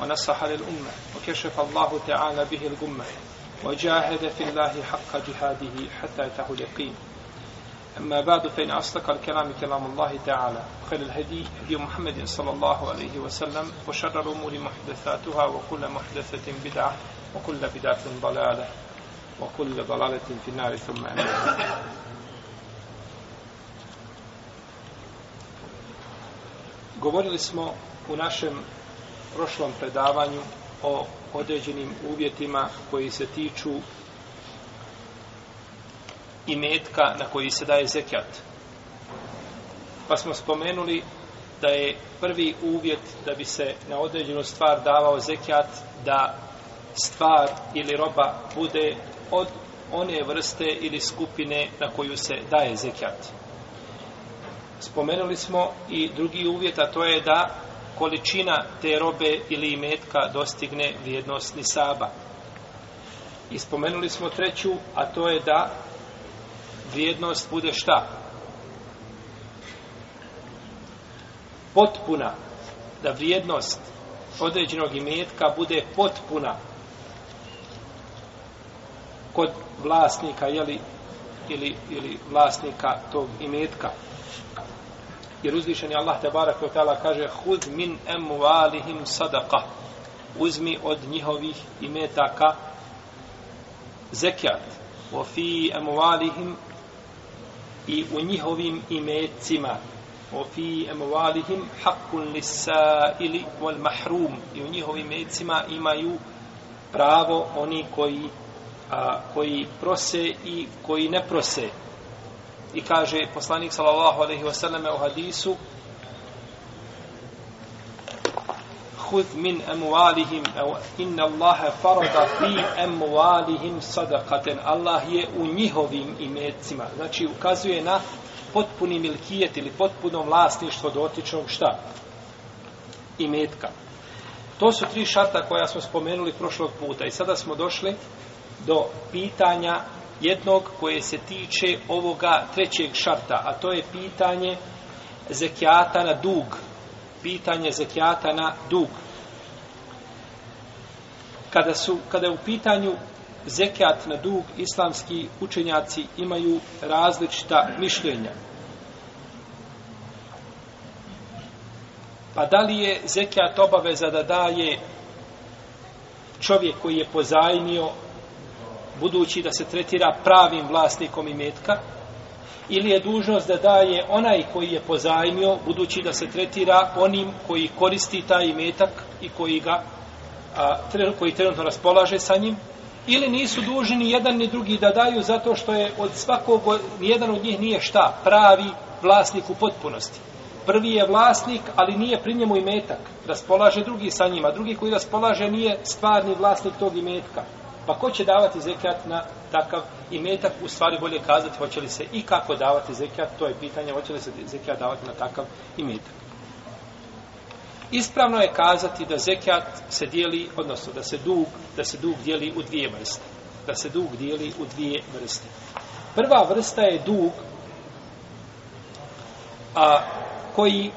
ونصح للأمة وكشف الله تعالى به الغمة وجاهد في الله حق جهاده حتى أتاه اليقين. أما بعد فإن أصدق الكلام كلام الله تعالى خير الهدي هدي محمد صلى الله عليه وسلم وشر الأمور محدثاتها وكل محدثة بدعة وكل بدعة ضلالة وكل ضلالة في النار. ثم أما Govorili smo u našem prošlom predavanju o određenim uvjetima koji se tiču imetka na koji se daje zekjat. Pa smo spomenuli da je prvi uvjet da bi se na određenu stvar davao zekjat da stvar ili roba bude od one vrste ili skupine na koju se daje zekjat. Spomenuli smo i drugi uvjet, a to je da količina te robe ili imetka dostigne vrijednost nisaba. I spomenuli smo treću, a to je da vrijednost bude šta? Potpuna. Da vrijednost određenog imetka bude potpuna kod vlasnika jeli, ili, ili vlasnika tog imetka. Jer uzvišeni Allah te barak ta'ala kaže hud min amwalihim sadaka uzmi od njihovih imetaka zekat. wa fi amwalihim i u njihovim imecima wa fi emualihim haqqun lisaili wal mahrum i u njihovim imecima imaju pravo oni koji a, koji prose i koji ne prose i kaže poslanik sallallahu alejhi ve selleme u hadisu khudh min amwalihim inna Allaha farada fi amwalihim sadaqatan. Allah je u njihovim imecima. Znači ukazuje na potpuni milkijet ili potpuno vlasništvo dotičnog šta? Imetka. To su tri šarta koja smo spomenuli prošlog puta. I sada smo došli do pitanja jednog koje se tiče ovoga trećeg šarta, a to je pitanje zekijata na dug. Pitanje zekijata na dug. Kada, su, kada je u pitanju zekijat na dug, islamski učenjaci imaju različita mišljenja. Pa da li je zekijat obaveza da daje čovjek koji je pozajmio budući da se tretira pravim vlasnikom imetka, ili je dužnost da daje onaj koji je pozajmio, budući da se tretira onim koji koristi taj imetak i koji ga a, koji trenutno raspolaže sa njim, ili nisu dužni ni jedan ni drugi da daju zato što je od svakog, nijedan od njih nije šta, pravi vlasnik u potpunosti. Prvi je vlasnik, ali nije pri njemu imetak. Raspolaže drugi sa njima. Drugi koji raspolaže nije stvarni vlasnik tog imetka. Pa ko će davati zekat na takav imetak, u stvari bolje kazati hoće li se i kako davati zekat, to je pitanje, hoće li se zekat davati na takav imetak. Ispravno je kazati da zekat se dijeli, odnosno da se dug, da se dug dijeli u dvije vrste. Da se dug dijeli u dvije vrste. Prva vrsta je dug a, koji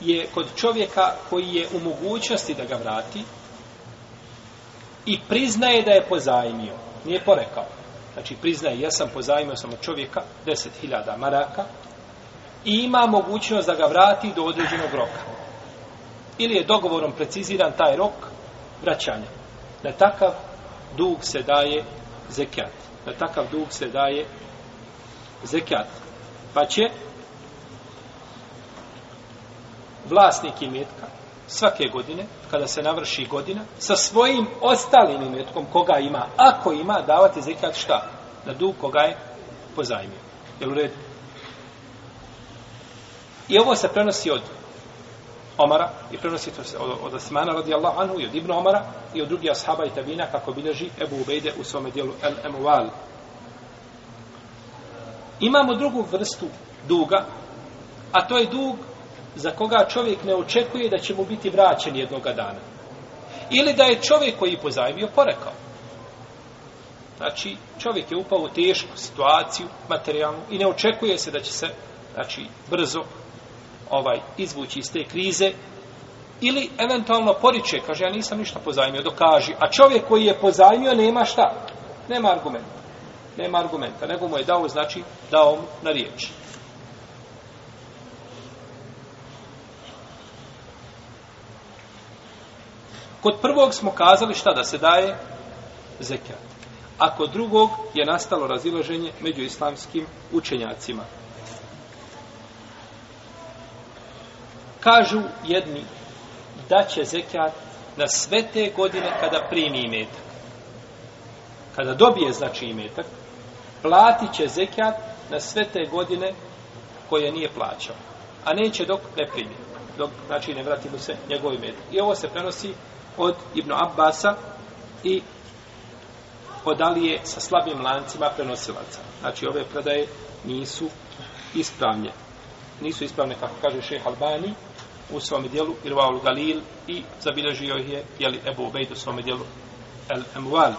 je kod čovjeka koji je u mogućnosti da ga vrati, i priznaje da je pozajmio. Nije porekao. Znači priznaje, ja sam pozajmio sam od čovjeka 10.000 maraka i ima mogućnost da ga vrati do određenog roka. Ili je dogovorom preciziran taj rok vraćanja. Na takav dug se daje zekijat. Na takav dug se daje zekijat. Pa će vlasnik imetka svake godine, kada se navrši godina, sa svojim ostalim imetkom koga ima, ako ima, davati zekat šta? Na dug koga je pozajmio. Jel u redu? I ovo se prenosi od Omara i prenosi to se od, od Osmana radijallahu anhu i od Ibn Omara i od drugih ashaba i tabina kako bilježi Ebu Ubejde u svome dijelu El Emuval. Imamo drugu vrstu duga, a to je dug za koga čovjek ne očekuje da će mu biti vraćen jednoga dana. Ili da je čovjek koji pozajmio porekao. Znači, čovjek je upao u tešku situaciju materijalnu i ne očekuje se da će se znači, brzo ovaj izvući iz te krize ili eventualno poriče, kaže, ja nisam ništa pozajmio, dokaži. A čovjek koji je pozajmio nema šta? Nema argumenta. Nema argumenta, nego mu je dao, znači, dao mu na riječ. Kod prvog smo kazali šta da se daje zekat. A kod drugog je nastalo razilaženje među islamskim učenjacima. Kažu jedni da će zekat na sve te godine kada primi imetak. Kada dobije znači imetak, platit će zekat na sve te godine koje nije plaćao. A neće dok ne primi. Dok, znači, ne vrati mu se njegov imetak. I ovo se prenosi od Ibn Abbasa i od Alije sa slabim lancima prenosilaca. Znači, ove predaje nisu ispravne. Nisu ispravne, kako kaže šeha Albani, u svom dijelu Irvaul Galil i zabilježio ih je jeli, Ebu Ubejd u svom dijelu El Emual.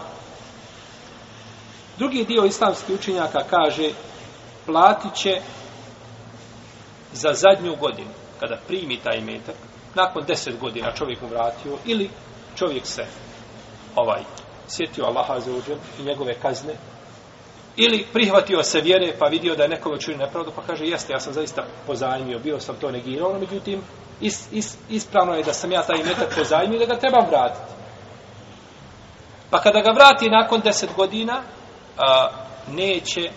Drugi dio islamskih učenjaka kaže platit će za zadnju godinu, kada primi taj metak, nakon deset godina čovjek mu vratio, ili čovjek se ovaj sjetio Allaha za uđen i njegove kazne, ili prihvatio se vjere pa vidio da je nekome čuli nepravdu pa kaže jeste ja sam zaista pozajmio bio sam to negirao no međutim is, is, ispravno je da sam ja taj metak pozajmio da ga trebam vratiti. Pa kada ga vrati nakon deset godina a, neće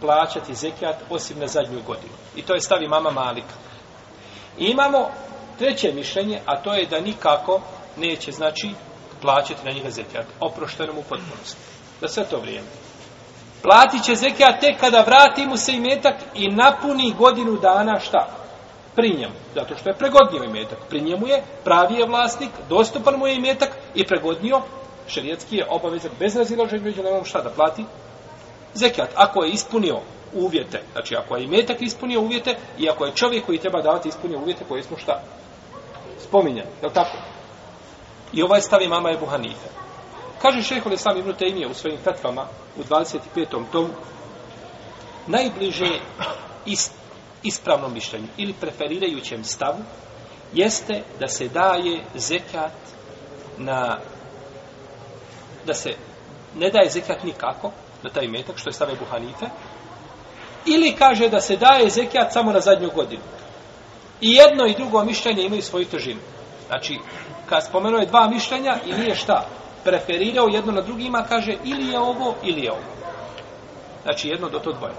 plaćati zekijat osim na zadnju godinu. I to je stavi mama Malika. I imamo treće mišljenje a to je da nikako neće znači plaćati na njega zekijat oproštenom u potpunosti da sve to vrijeme platit će zekijat tek kada vrati mu se imetak i napuni godinu dana šta? Pri njemu. Zato što je pregodnio imetak. Pri njemu je pravi je vlasnik, dostupan mu je imetak i pregodnio šerijetski je obavezak bez razilaženja među nemom šta da plati zekijat. Ako je ispunio uvjete, znači ako je imetak ispunio uvjete i ako je čovjek koji treba davati ispunio uvjete koje smo šta? Spominjali, je li tako? I ovaj stavi mama je Buhanife. Kaže šehol Islam Ibn Taymije u svojim fetvama u 25. tomu najbliže is, ispravnom mišljenju ili preferirajućem stavu jeste da se daje zekat na da se ne daje zekat nikako na taj metak što je stave Buhanife ili kaže da se daje zekijat samo na zadnju godinu i jedno i drugo mišljenje imaju svoju težinu znači kad spomenuo je dva mišljenja i nije šta preferirao jedno na drugima, kaže ili je ovo, ili je ovo. Znači jedno do to dvoje.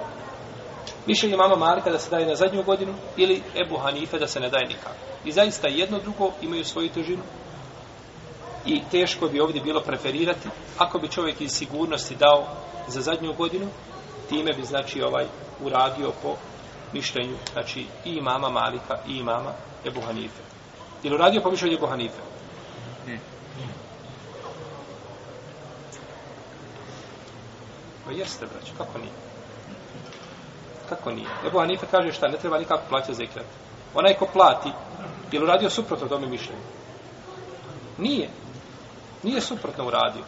Mišljenje mama Marka da se daje na zadnju godinu ili Ebu Hanife da se ne daje nikako. I zaista jedno drugo imaju svoju težinu i teško bi ovdje bilo preferirati. Ako bi čovjek iz sigurnosti dao za zadnju godinu, time bi znači ovaj uradio po mišljenju, znači i mama Malika i mama Ebu Hanife. Ili uradio po mišljenju Ebu Hanife? Ne. Pa jeste, brać, kako nije? Kako nije? Ebu Hanife kaže šta, ne treba nikako plaćati zekret. Onaj ko plati, je li uradio suprotno tome mišljenju? Nije. Nije suprotno uradio.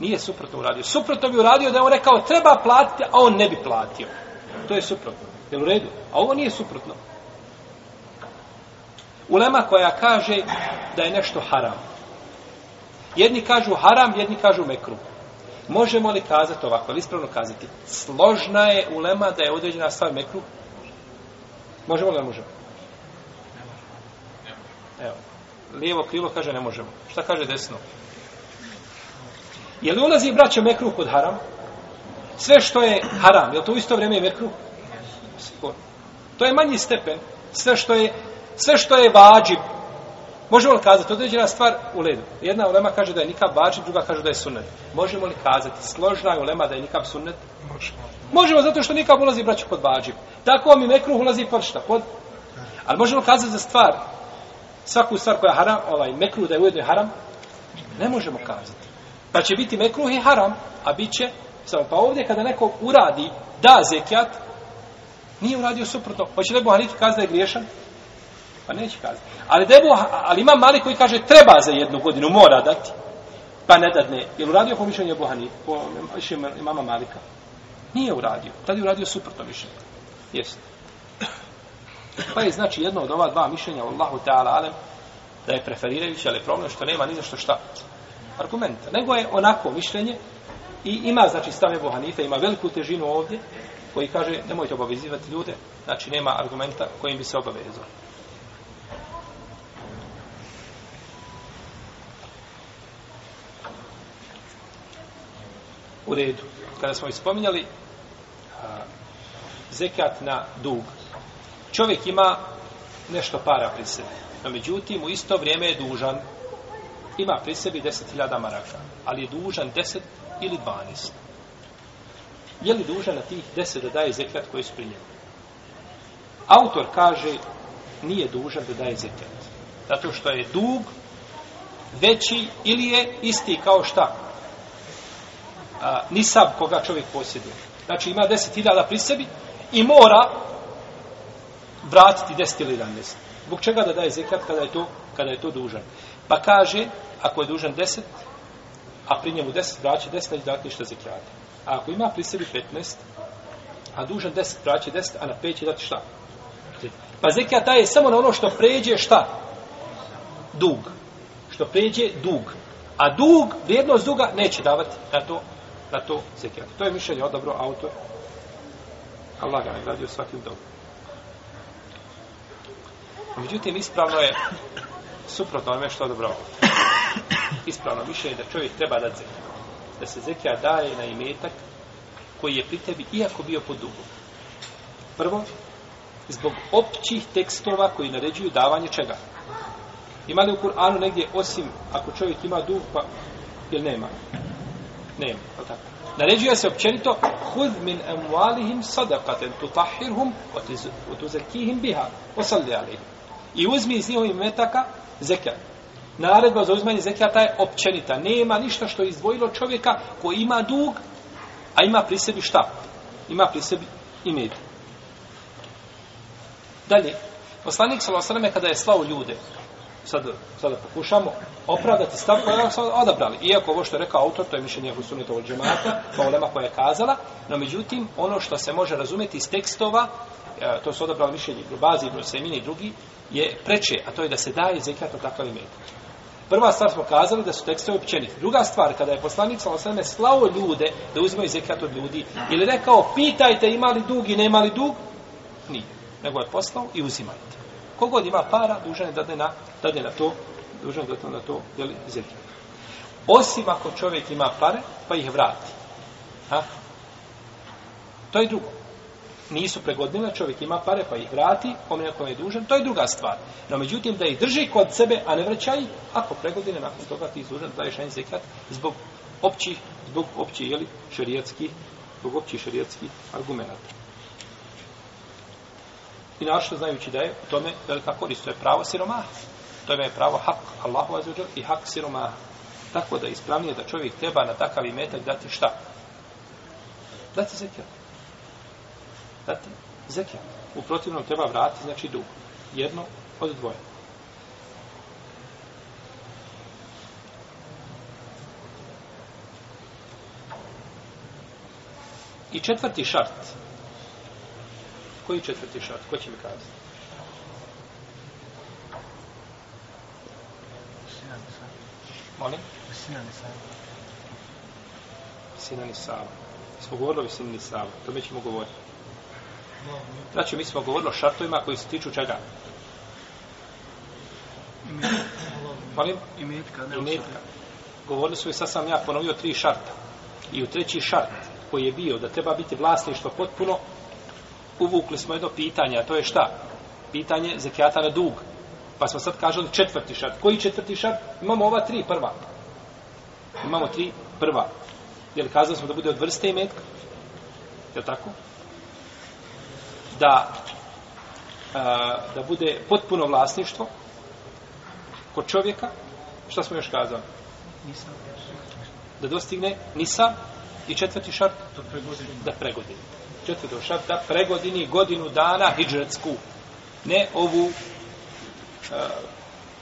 Nije suprotno uradio. Suprotno bi uradio da je on rekao treba platiti, a on ne bi platio. To je suprotno. Je u redu? A ovo nije suprotno. Ulema koja kaže da je nešto haram. Jedni kažu haram, jedni kažu mekru. Možemo li kazati ovako, ali ispravno kazati, složna je ulema da je određena stvar mekru? Možemo li ne možemo? Evo, lijevo krilo kaže ne možemo. Šta kaže desno? Je li ulazi braćo mekruh kod haram? Sve što je haram, je li to u isto vrijeme je Sigurno. To je manji stepen. Sve što je, sve što je vađib, Možemo li kazati određena stvar u ledu? Jedna ulema kaže da je nikab vađib, druga kaže da je sunnet. Možemo li kazati složna je ulema da je nikab sunnet? Možemo. Možemo zato što nikab ulazi braću pod vađib. Tako vam i mekruh ulazi pod šta? Pod... Ali možemo kazati za stvar, svaku stvar koja je haram, ovaj, mekruh da je ujedno haram, ne možemo kazati. Pa će biti mekruh i haram, a bit će, samo, pa ovdje kada neko uradi, da zekijat, nije uradio suprotno. Hoće da je Buhanifi kazati da je griješan? Pa neće kazati. Ali, da ali ima mali koji kaže treba za jednu godinu, mora dati. Pa ne dadne. Je li uradio po mišljenju Buhanifi? Po mišljenju imama Malika? Nije uradio. Tad je uradio suprotno mišljenje. Jeste. Pa je znači jedno od ova dva mišljenja Allahu Teala Alem da je preferirajući, ali problem što nema ni za što šta argumenta. Nego je onako mišljenje i ima znači stav Ebu Hanife, ima veliku težinu ovdje koji kaže nemojte obavezivati ljude, znači nema argumenta kojim bi se obavezao. U redu. Kada smo ispominjali zekat na dug, čovjek ima nešto para pri sebi. No, međutim, u isto vrijeme je dužan. Ima pri sebi 10.000 maraka, ali je dužan 10 ili 12. Je li dužan na tih 10 da daje zekat koji su pri njemu? Autor kaže nije dužan da daje zekat. Zato što je dug veći ili je isti kao šta? A, nisab koga čovjek posjeduje. Znači ima 10.000 pri sebi i mora vratiti 10 ili 11. Zbog čega da daje zekat kada je to, kada je to dužan? Pa kaže, ako je dužan 10, a pri njemu 10, vraća 10, neće znači dati ništa zekijata. A ako ima pri sebi 15, a dužan 10, vraća 10, a na 5 će dati šta? Pa zekijat daje samo na ono što pređe šta? Dug. Što pređe dug. A dug, vrijednost duga, neće davati na to, na to zekijat. To je mišljenje odabro autor. Allah ga nagradio svakim dobrom. Međutim, ispravno je suprotno onome što je dobro. Ispravno mišljenje da čovjek treba da zekija. Da se zekija daje na imetak koji je pri tebi, iako bio pod dugom. Prvo, zbog općih tekstova koji naređuju davanje čega? Ima li u Kur'anu negdje, osim ako čovjek ima dug, pa, ili nema? Nema, pa tako? Naređuje se općenito hud min emualihim sadakaten tutahirhum wa tuzekihim biha osalli alihim i uzmi iz njihovih metaka zekat. Naredba za uzmanje zekijata je općenita. Nema ništa što je izdvojilo čovjeka koji ima dug, a ima pri sebi šta? Ima pri sebi i med. Dalje, poslanik s.a.v. kada je slao ljude, sad, sada pokušamo opravdati stav koji smo odabrali. Iako ovo što je rekao autor, to je mišljenje Husunita od džemata, pa koja je kazala, no međutim, ono što se može razumjeti iz tekstova, e, to su odabrali mišljenje Grubazi, Ibn i drugi, je preče, a to je da se daje zekat od takav imet. Prva stvar smo kazali da su tekstovi općeniti. Druga stvar, kada je poslanik sa osvrame slao ljude da uzimaju zekat od ljudi, ili rekao, pitajte ima li dug i nema li dug, nije. Nego je poslao i uzimajte. Kogod ima para, dužan je da na, dade na to, dužan je dade na to, jeli, zekat. Osim ako čovjek ima pare, pa ih vrati. Ha? To je drugo nisu pregodnile, čovjek ima pare pa ih vrati, onome kome je dužan, to je druga stvar. No međutim, da ih drži kod sebe, a ne vraćaj, ako pregodine, nakon toga ti dužan, daješ jedan zekat zbog općih, zbog općih, jeli, šarijetskih, zbog općih šarijetskih argumenta. I našto znajući da je u tome velika korist, to je pravo siromaha. To je pravo hak Allahu azuđer i hak siromaha. Tako da ispravnije da čovjek treba na takav imetak dati šta? Dati zekat dati zekijat. U protivnom treba vratiti, znači dug. Jedno od dvoje. I četvrti šart. Koji četvrti šart? Ko će mi kazati? Molim? Sinani Sava. Sinani Sava. Smo govorili o Sinani Sava. To mi ćemo govoriti. Znači, mi smo govorili o šartovima koji se tiču čega? Molim? Imetka. Imetka. Govorili su i sad sam ja ponovio tri šarta. I u treći šart koji je bio da treba biti vlasništvo potpuno, uvukli smo jedno pitanje, a to je šta? Pitanje zekijata na dug. Pa smo sad kažali četvrti šart. Koji četvrti šart? Imamo ova tri prva. Imamo tri prva. Jer kazali smo da bude od vrste imetka. Je tako? Da a, da bude potpuno vlasništvo kod čovjeka, šta smo još kazali? Nisam. Da dostigne nisa i četvrti šart pregodini. da pregodini. Četvrti šart da pregodini godinu dana hidžretsku. Ne ovu a,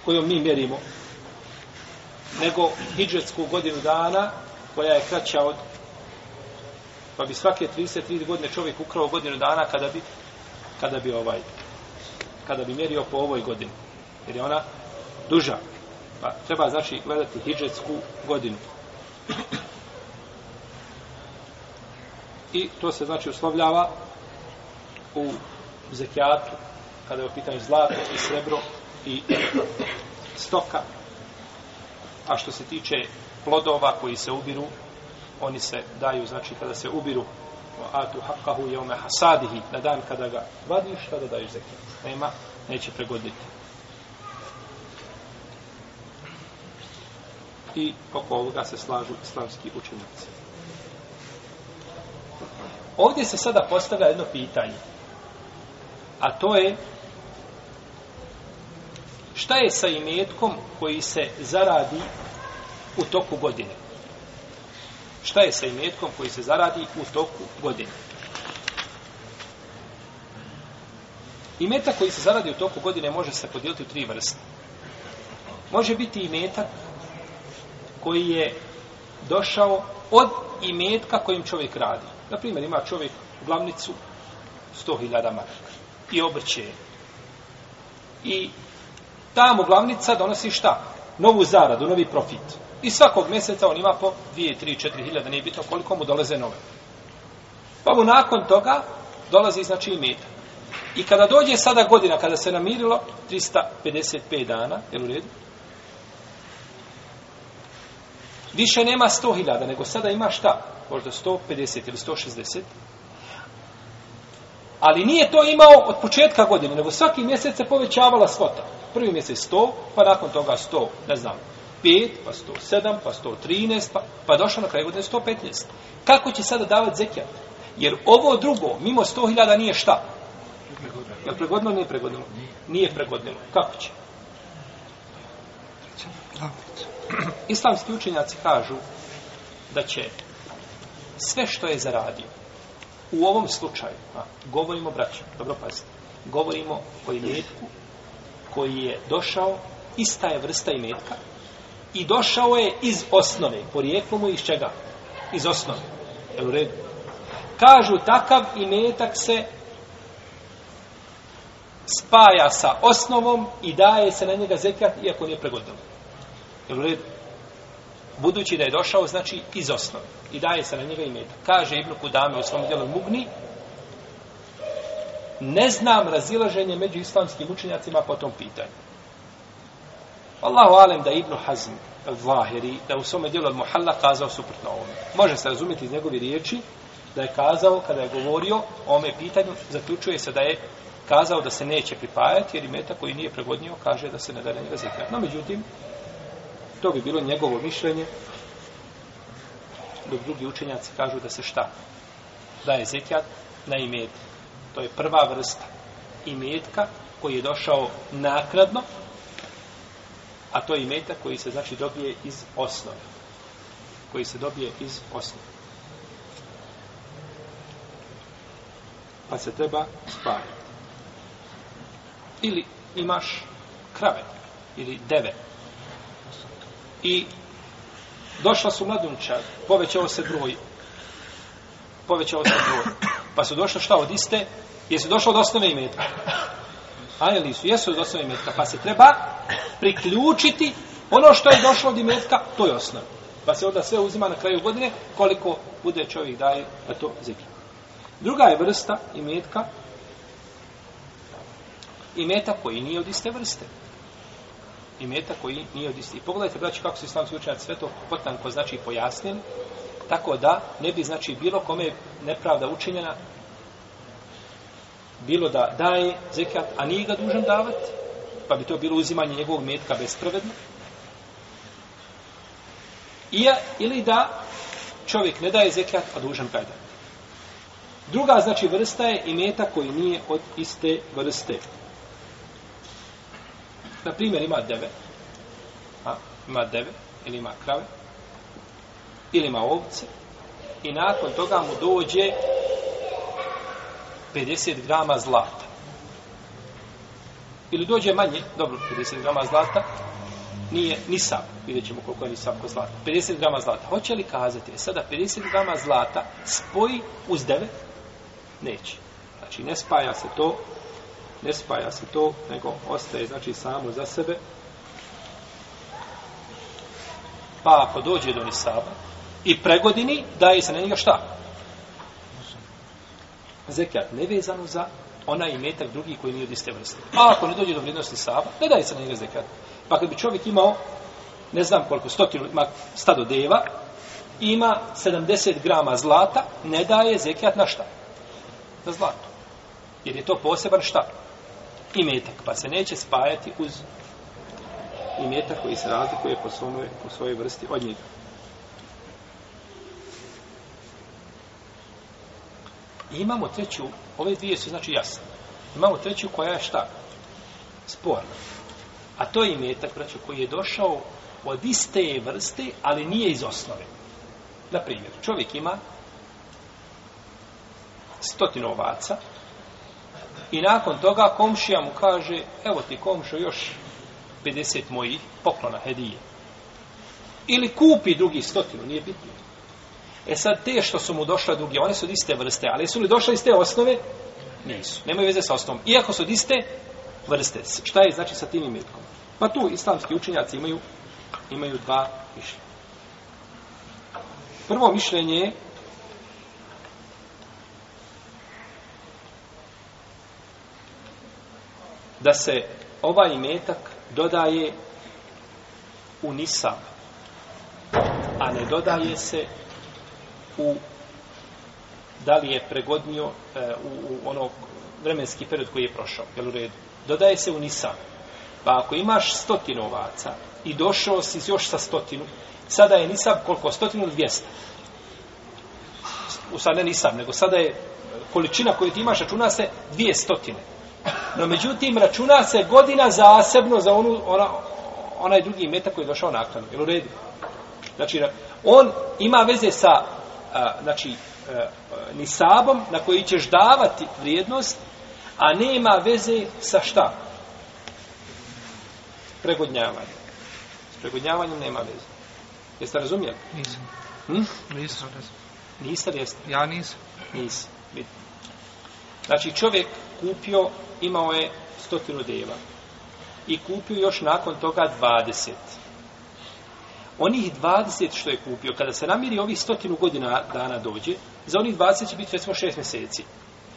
koju mi mjerimo, nego hidžretsku godinu dana koja je kraća od pa bi svake 33 godine čovjek ukrao godinu dana kada bi kada bi ovaj kada bi mjerio po ovoj godini. Jer je ona duža. Pa treba znači gledati hidžetsku godinu. I to se znači uslovljava u zekijatu kada je u pitanju zlato i srebro i stoka. A što se tiče plodova koji se ubiru oni se daju, znači kada se ubiru atu haqqahu yawma hasadihi na dan kada ga vadiš, tada daješ zekijat. Nema, neće pregoditi. I oko ovoga se slažu islamski učenjaci. Ovdje se sada postavlja jedno pitanje. A to je šta je sa imetkom koji se zaradi u toku godine? Šta je sa imetkom koji se zaradi u toku godine? Imetak koji se zaradi u toku godine može se podijeliti u tri vrste. Može biti imetak koji je došao od imetka kojim čovjek radi. Na primjer, ima čovjek glavnicu 100.000 maraka i obrće. I ta mu glavnica donosi šta? Novu zaradu, novi profit. I svakog mjeseca on ima po 2, 3, 4 hiljada, nije bitno koliko mu dolaze nove. Pa mu nakon toga dolazi znači i meta. I kada dođe sada godina, kada se namirilo, 355 dana, je u redu? Više nema 100 hiljada, nego sada ima šta? Možda 150 ili 160. Ali nije to imao od početka godine, nego svaki mjesec se povećavala svota. Prvi mjesec 100, pa nakon toga 100, ne znam, 5, pa 107, pa 113, pa, pa došao na kraj godine 115. Kako će sada davati zekijat? Jer ovo drugo, mimo 100.000 nije šta? Je li pregodilo ili nije pregodno? Nije pregodnilo. Kako će? Islamski učenjaci kažu da će sve što je zaradio u ovom slučaju, a, govorimo braćo, dobro pazite, govorimo o imetku koji je došao, ista je vrsta imetka, i došao je iz osnove. Porijeklo mu iz čega? Iz osnove. Je u redu? Kažu, takav imetak se spaja sa osnovom i daje se na njega zekat, iako nije pregodilo. Je u redu? Budući da je došao, znači, iz osnove. I daje se na njega ime. Kaže Ibn Kudame u svom djelu Mugni, ne znam razilaženje među islamskim učenjacima po tom pitanju. Allahu alem da Ibn Hazm Zahiri, da u svome djelu Muhalla kazao suprotno ovome. Može se razumjeti iz njegove riječi da je kazao, kada je govorio o ome pitanju, zaključuje se da je kazao da se neće pripajati, jer meta koji nije pregodnio kaže da se ne da njega zekijat. No, međutim, to bi bilo njegovo mišljenje, dok drugi učenjaci kažu da se šta? Da je zekijat na imet. To je prva vrsta imetka koji je došao nakradno, a to je imetak koji se znači dobije iz osnove. Koji se dobije iz osnove. Pa se treba spariti. Ili imaš krave ili deve. I došla su mladunča, povećao se broj. Povećao se broj. Pa su došla šta od iste? Jesu došla od osnove imetka? A ili su? Jesu od osnove imetka. Pa se treba priključiti ono što je došlo od imetka, to je osnov. Pa se onda sve uzima na kraju godine koliko bude čovjek daje na to zikr. Druga je vrsta imetka imeta koji nije od iste vrste. Imeta koji nije od iste. I pogledajte, braći, kako se islamski učenjaci sve to potanko znači pojasnili, tako da ne bi znači bilo kome nepravda učinjena bilo da daje zekat, a nije ga dužan davati, pa bi to bilo uzimanje njegovog metka bespravedno. I, ili da čovjek ne daje zekat, a dužan ga je. Druga, znači, vrsta je imeta koji nije od iste vrste. Na primjer, ima deve. A, ima deve, ili ima krave, ili ima ovce, i nakon toga mu dođe 50 grama zlata. Ili dođe manje, dobro, 50 grama zlata, nije ni sam, vidjet ćemo koliko je ni sam ko zlata. 50 grama zlata. Hoće li kazati, e sada 50 grama zlata spoji uz deve? Neće. Znači, ne spaja se to, ne spaja se to, nego ostaje, znači, samo za sebe. Pa ako dođe do nisaba i pregodini, daje se na njega šta? Zekijat nevezano za onaj imetak drugi koji nije od iste vrste. A ako ne dođe do vrijednosti saba, ne daje se na njega zekijat. Pa kad bi čovjek imao, ne znam koliko, stotinu, ima stado deva, ima 70 grama zlata, ne daje zekijat na šta? Na zlato. Jer je to poseban šta? Imetak. Pa se neće spajati uz imetak koji se razlikuje po, svome, po svojoj vrsti od njega. I imamo treću, ove dvije su znači jasne. Imamo treću koja je šta? Sporna. A to je imetak, braćo, koji je došao od iste vrste, ali nije iz osnove. Na primjer, čovjek ima stotinu ovaca i nakon toga komšija mu kaže, evo ti komšo još 50 mojih poklona, hedije. Ili kupi drugi stotinu, nije bitno. E sad, te što su mu došle drugi, one su od iste vrste, ali su li došle iz te osnove? Nisu. Nemaju veze sa osnovom. Iako su od iste vrste. Šta je znači sa tim imetkom? Pa tu islamski učenjaci imaju imaju dva mišljenja. Prvo mišljenje je da se ovaj imetak dodaje u nisab, a ne dodaje se u da li je pregodnio e, u, u ono vremenski period koji je prošao, jel u redu. Dodaje se u nisab. Pa ako imaš stotinu ovaca i došao si još sa stotinu, sada je nisab koliko? Stotinu ili dvijesta? U sad ne nisab, nego sada je količina koju ti imaš računa se dvije stotine. No međutim, računa se godina zasebno za onu, ona, onaj drugi metak koji je došao nakon. Jel u redu? Znači, on ima veze sa a, znači, a, nisabom na koji ćeš davati vrijednost, a nema veze sa šta? Pregodnjavanje. S pregodnjavanjem nema veze. Jeste razumijeli? Nisam. Hm? Nisam razumio. Niste li jeste? Ja nisam. Bitno. Znači čovjek kupio, imao je stotinu deva. I kupio još nakon toga 20. Onih 20 što je kupio, kada se namiri ovih stotinu godina dana dođe, za onih 20 će biti recimo 6 mjeseci.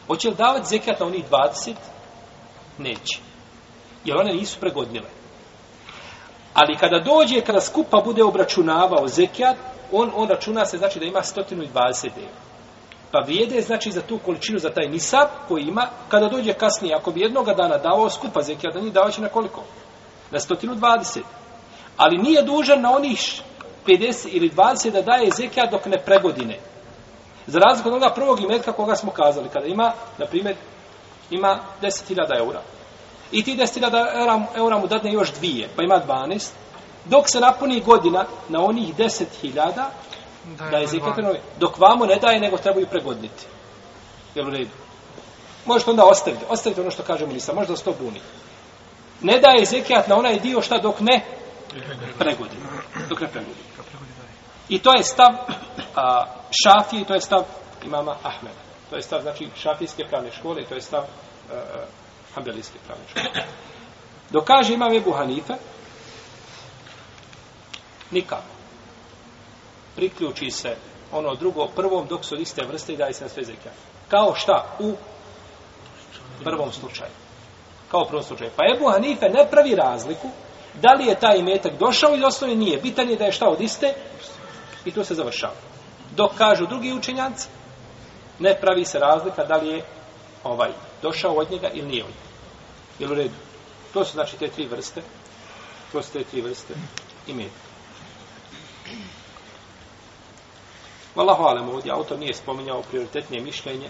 Hoće li davati zekat na onih 20? Neće. Jer one nisu pregodnile. Ali kada dođe, kada skupa bude obračunavao zekijat, on, on računa se, znači da ima 120 deva. Pa vrijede, znači, za tu količinu, za taj nisab koji ima, kada dođe kasnije, ako bi jednoga dana dao skupa zekijat, da njih dao će na koliko? Na 120. Ali nije dužan na onih 50 ili 20 da daje zekijat dok ne pregodine. Za razliku od onoga prvog imetka koga smo kazali, kada ima, na primjer, ima 10.000 eura. I ti 10.000 eura, eura mu dadne još dvije, pa ima 12. Dok se napuni godina na onih 10.000, da je zekijat dok vamo ne daje, nego trebaju pregodniti. Jel u redu? Možete onda ostaviti. Ostavite ono što kažemo nisa, možda se to buni. Ne daje zekijat na onaj dio šta dok ne pregodini. Dok ne pregodini. I to je stav a, šafije i to je stav imama Ahmeda. To je stav, znači, šafijske pravne škole i to je stav a, hambelijske pravne škole. Dok imam Ebu Hanife, nikako. Priključi se ono drugo prvom dok su iste vrste i daje se na sve zekija. Kao šta? U prvom slučaju. Kao u prvom slučaju. Pa Ebu Hanife ne pravi razliku da li je taj imetak došao iz osnovi nije. Bitan je da je šta od iste i to se završava. Dok kažu drugi učenjanci, ne pravi se razlika da li je ovaj došao od njega ili nije od njega. Jel u redu? To su znači te tri vrste. To su te tri vrste imetka. Wallahu alem, ovdje autor nije spominjao prioritetnije mišljenje.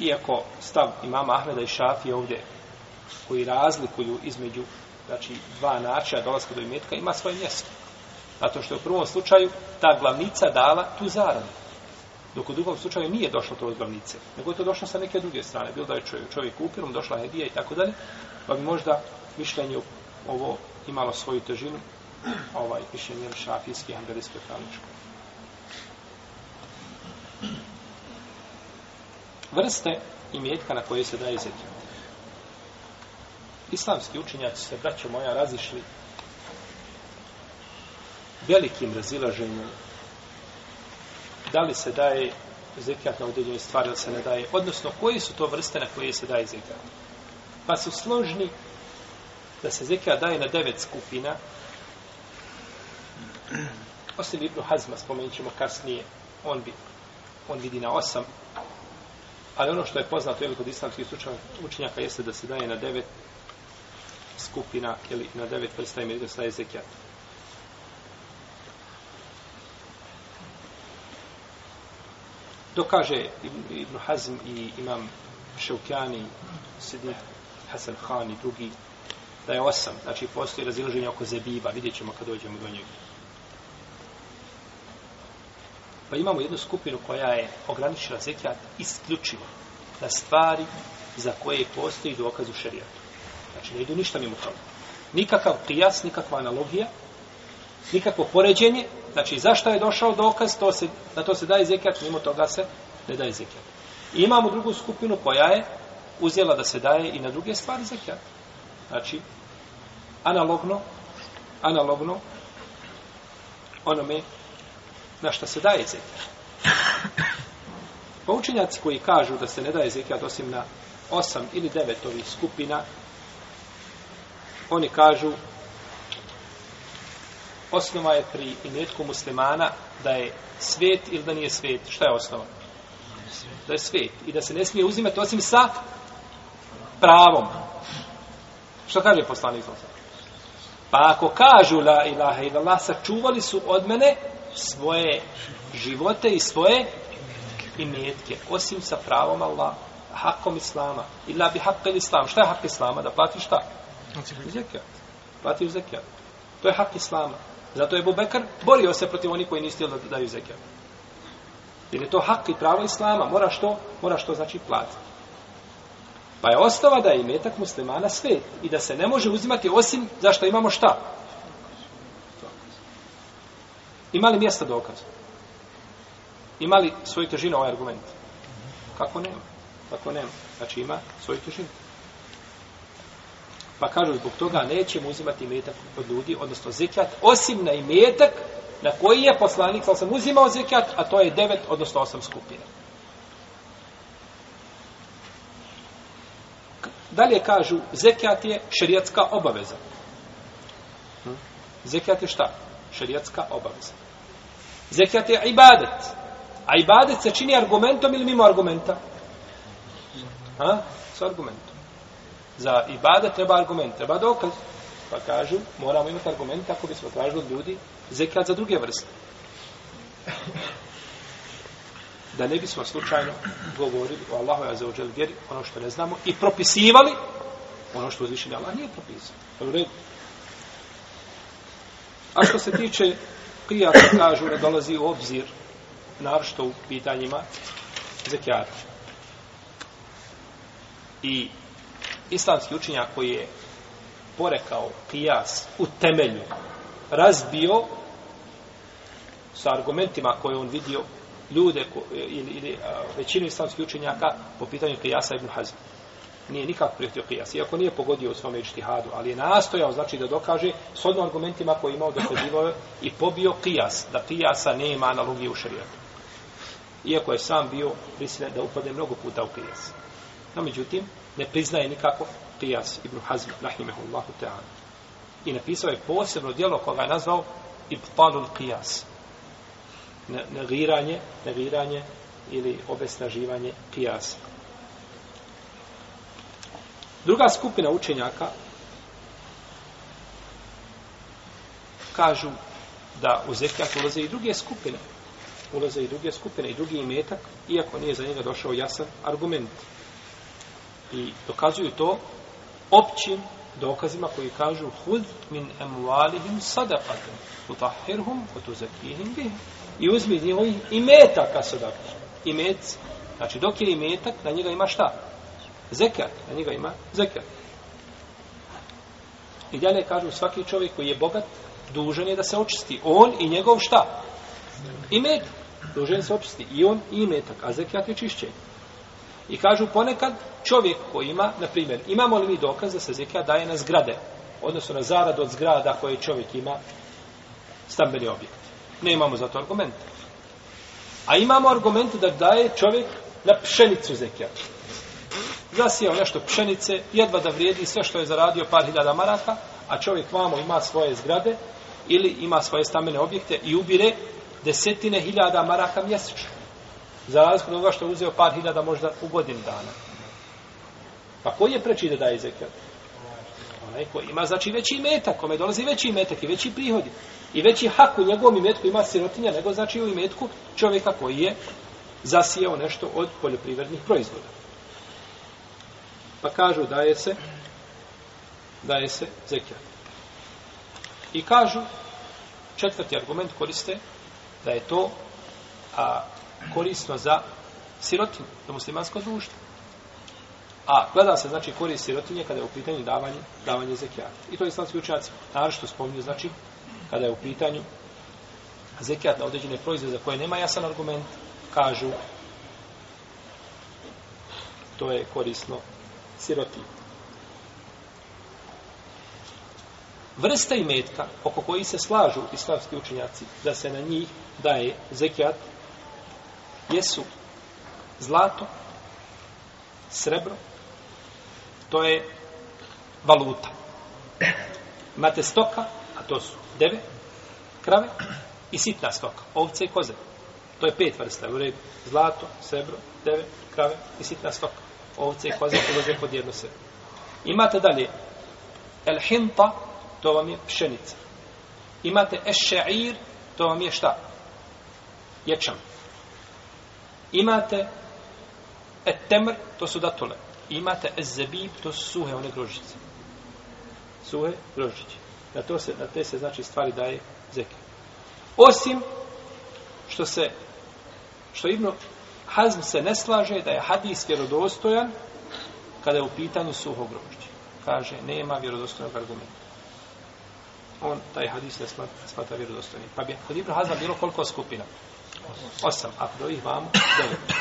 Iako stav imama Ahmeda i Šafije ovdje koji razlikuju između znači dva načina dolaska do imetka ima svoje mjesto. Zato što je u prvom slučaju ta glavnica dala tu zaradu. Dok u drugom slučaju nije došlo to od glavnice, nego je to došlo sa neke druge strane. Bilo da je čovjek, čovjek kupio, došla hedija i tako dalje, pa bi možda mišljenje ovo imalo svoju težinu, ovaj mišljenje šafijski, pravne škole. Vrste imetka na koje se daje zekijat. Islamski učenjaci se, braćo moja, razišli velikim razilaženjem da li se daje zekijat na određenje stvari ili se ne daje, odnosno koji su to vrste na koje se daje zekijat. Pa su složni da se zekijat daje na devet skupina, osim Ibnu Hazma, spomenut ćemo kasnije, on, bi, on vidi na osam, ali ono što je poznato je kod islamskih učenjaka jeste da se daje na devet skupina ili na devet pa vrsta ime da se zekijat. dokaže Ibn Hazm i imam Šaukjani, Sidi Hasan Khan i drugi, da je osam. Znači, postoji razilaženje oko zebiba. Vidjet ćemo kad dođemo do njega. Pa imamo jednu skupinu koja je ograničila zekijat isključivo na stvari za koje postoji dokaz u šerijatu. Znači, ne idu ništa mimo toga. Nikakav prijas, nikakva analogija, nikakvo poređenje, znači zašto je došao dokaz, to se, na to se daje zekijat, mimo toga se ne daje zekijat. I imamo drugu skupinu koja je uzela da se daje i na druge stvari zekijat. Znači, analogno, analogno onome na što se daje zekijat. Pa učenjaci koji kažu da se ne daje zekijat osim na osam ili devet ovih skupina, oni kažu osnova je pri imetku muslimana da je svet ili da nije svet. Šta je osnova? Da je svet. I da se ne smije uzimati osim sa pravom. Što kaže poslanik Pa ako kažu la ilaha illallah, sačuvali su od mene svoje živote i svoje imetke. Osim sa pravom Allah. Hakom Islama. Illa bi hak Islam. Šta je hak Islama? Da platiš šta? Zekijat. Platiš zekijat. To je hak Islama. Zato je Bubekar borio se protiv onih koji nisu da daju zekijat. Jer je to hak i pravo Islama. Moraš to, moraš to znači platiti. Pa je ostava da je imetak muslimana svet i da se ne može uzimati osim zašto imamo šta? Ima li mjesta dokaza? Ima li svoju težinu ovaj argument? Kako nema? Kako nema? Znači ima svoju težinu. Pa kažu, zbog toga nećemo uzimati imetak od ljudi, odnosno zekijat, osim na imetak na koji je poslanik, sam uzimao zekijat, a to je devet, odnosno osam skupina. Dalje kažu, zekijat je šerijatska obaveza. Hm? Zekijat je šta? Šerijatska obaveza. Zekijat je ibadet. A ibadet se čini argumentom ili mimo argumenta? Ha? S argumentom. Za ibadet treba argument, treba dokaz. Pa kažu, moramo imati argument kako bismo tražili od ljudi zekijat za druge vrste. Da ne bismo slučajno govorili o Allahu ja zaođel vjeri, ono što ne znamo, i propisivali ono što uzvišenje Allah nije propisao. U redu. A što se tiče prijata pa kažu da dolazi u obzir narošto u pitanjima zekijata. I islamski učenjak koji je porekao kijas u temelju, razbio sa argumentima koje on vidio ljude ko, ili, ili a, većinu islamskih učenjaka po pitanju kijasa ibn Hazm. Nije nikak prijetio Qiyas, iako nije pogodio u svome ištihadu, ali je nastojao, znači da dokaže s odnom argumentima koje je imao dokazivao i pobio kijas, da kijasa nema analogije u šarijatu. Iako je sam bio prisilen da upade mnogo puta u kijas. No, međutim, ne priznaje nikako Qiyas ibn Hazm, rahimehullahu ta'ala. I napisao je posebno dijelo koga je nazvao Ibtalul Qiyas. Negiranje, negiranje ili obesnaživanje kijasa. Druga skupina učenjaka kažu da u zekijat ulaze i druge skupine. ulaze i druge skupine i drugi imetak, iako nije za njega došao jasan argument. I dokazuju to općim dokazima koji kažu hud min emualihim sadaqatum utahhirhum wa tuzakihim i uzmi njihovih imetaka sadaqa imet znači dok je imetak na njega ima šta? Zekat. Na njega ima zekat. I dalje kažu svaki čovjek koji je bogat dužan je da se očisti. On i njegov šta? Imet. dužan se očisti. I on i imetak a zekat je čišćenje. I kažu ponekad čovjek koji ima, na primjer, imamo li mi dokaz da se zekat daje na zgrade, odnosno na zarad od zgrada koje čovjek ima stambeni objekt. Ne imamo za to argumente. A imamo argumente da daje čovjek na pšenicu zekijat. Zasijao nešto pšenice, jedva da vrijedi sve što je zaradio par hiljada maraka, a čovjek vamo ima svoje zgrade ili ima svoje stambene objekte i ubire desetine hiljada maraka mjesečno. Za razliku od što je uzeo par hiljada možda u godinu dana. Pa koji je preči da daje zekijat? Onaj koji ima znači veći imetak, kome dolazi veći imetak i veći prihodi. I veći hak u njegovom imetku ima sirotinja nego znači u imetku čovjeka koji je zasijao nešto od poljoprivrednih proizvoda. Pa kažu daje se daje se zekijat. I kažu četvrti argument koriste da je to a, korisno za sirotinu, za muslimansko društvo. A gleda se, znači, korist sirotinje kada je u pitanju davanje, davanje zekijata. I to je islamski učenjaci. Naravno što spominju, znači, kada je u pitanju zekijat na određene proizvode za koje nema jasan argument, kažu to je korisno siroti. Vrsta imetka oko koji se slažu islamski učenjaci da se na njih daje zekijat jesu zlato, srebro, to je valuta. Imate stoka, a to su deve, krave i sitna stoka, ovce i koze. To je pet vrsta, u redu. Zlato, srebro, deve, krave i sitna stoka. Ovce i koze ulaze pod jedno sve. Imate dalje el hinta, to vam je pšenica. Imate eše'ir, to vam je šta? Ječam. Imate et temr, to su datule. Imate ezebib, to su suhe, one grožice. Suhe grožiće. Na, to se, na te se znači stvari daje zeke. Osim što se što Ibnu Hazm se ne slaže da je hadis vjerodostojan kada je u pitanju suho grožđe. Kaže, nema vjerodostojnog argumenta. On taj hadis ne smatra, smatra vjerodostojnim. Pa bi kod Ibnu Hazma bilo koliko skupina? Osam. A kod ovih vamo, devet.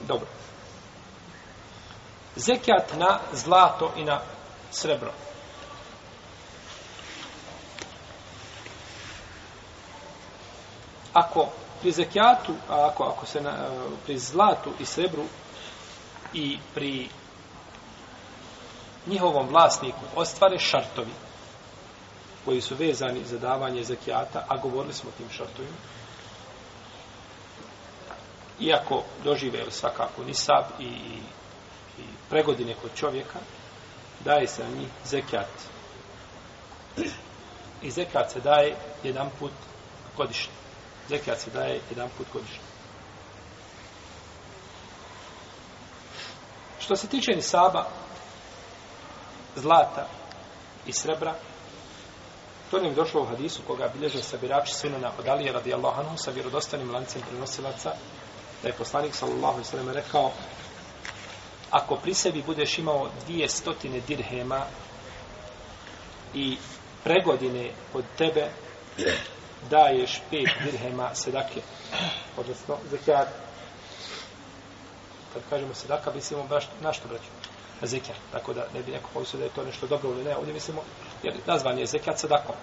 Dobro. Zekijat na zlato i na srebro. Ako pri zekijatu, ako, ako se na, e, pri zlatu i srebru i pri njihovom vlasniku ostvare šartovi, koji su vezani za davanje zekijata, a govorili smo o tim šartovima. Iako dožive svakako nisab i, i pregodine kod čovjeka, daje se na njih zekijat. I zekijat se daje jedan put godišnje. Zekijat se daje jedan put godišnje. Što se tiče nisaba, zlata i srebra, To nam je došlo u hadisu koga bilježe sabirači sinuna od Alije radijallahu anhu sa vjerodostanim lancem prenosilaca da je poslanik sallallahu alaihi sallam rekao ako pri sebi budeš imao dvije stotine dirhema i pregodine od tebe daješ pet dirhema sedake odnosno zekijat kad kažemo sedaka mislimo baš na što braću zekijat. Tako da ne bi neko pomislio da je to nešto dobro ili ne. Ovdje mislimo, jer nazvan je zekijat sedakom.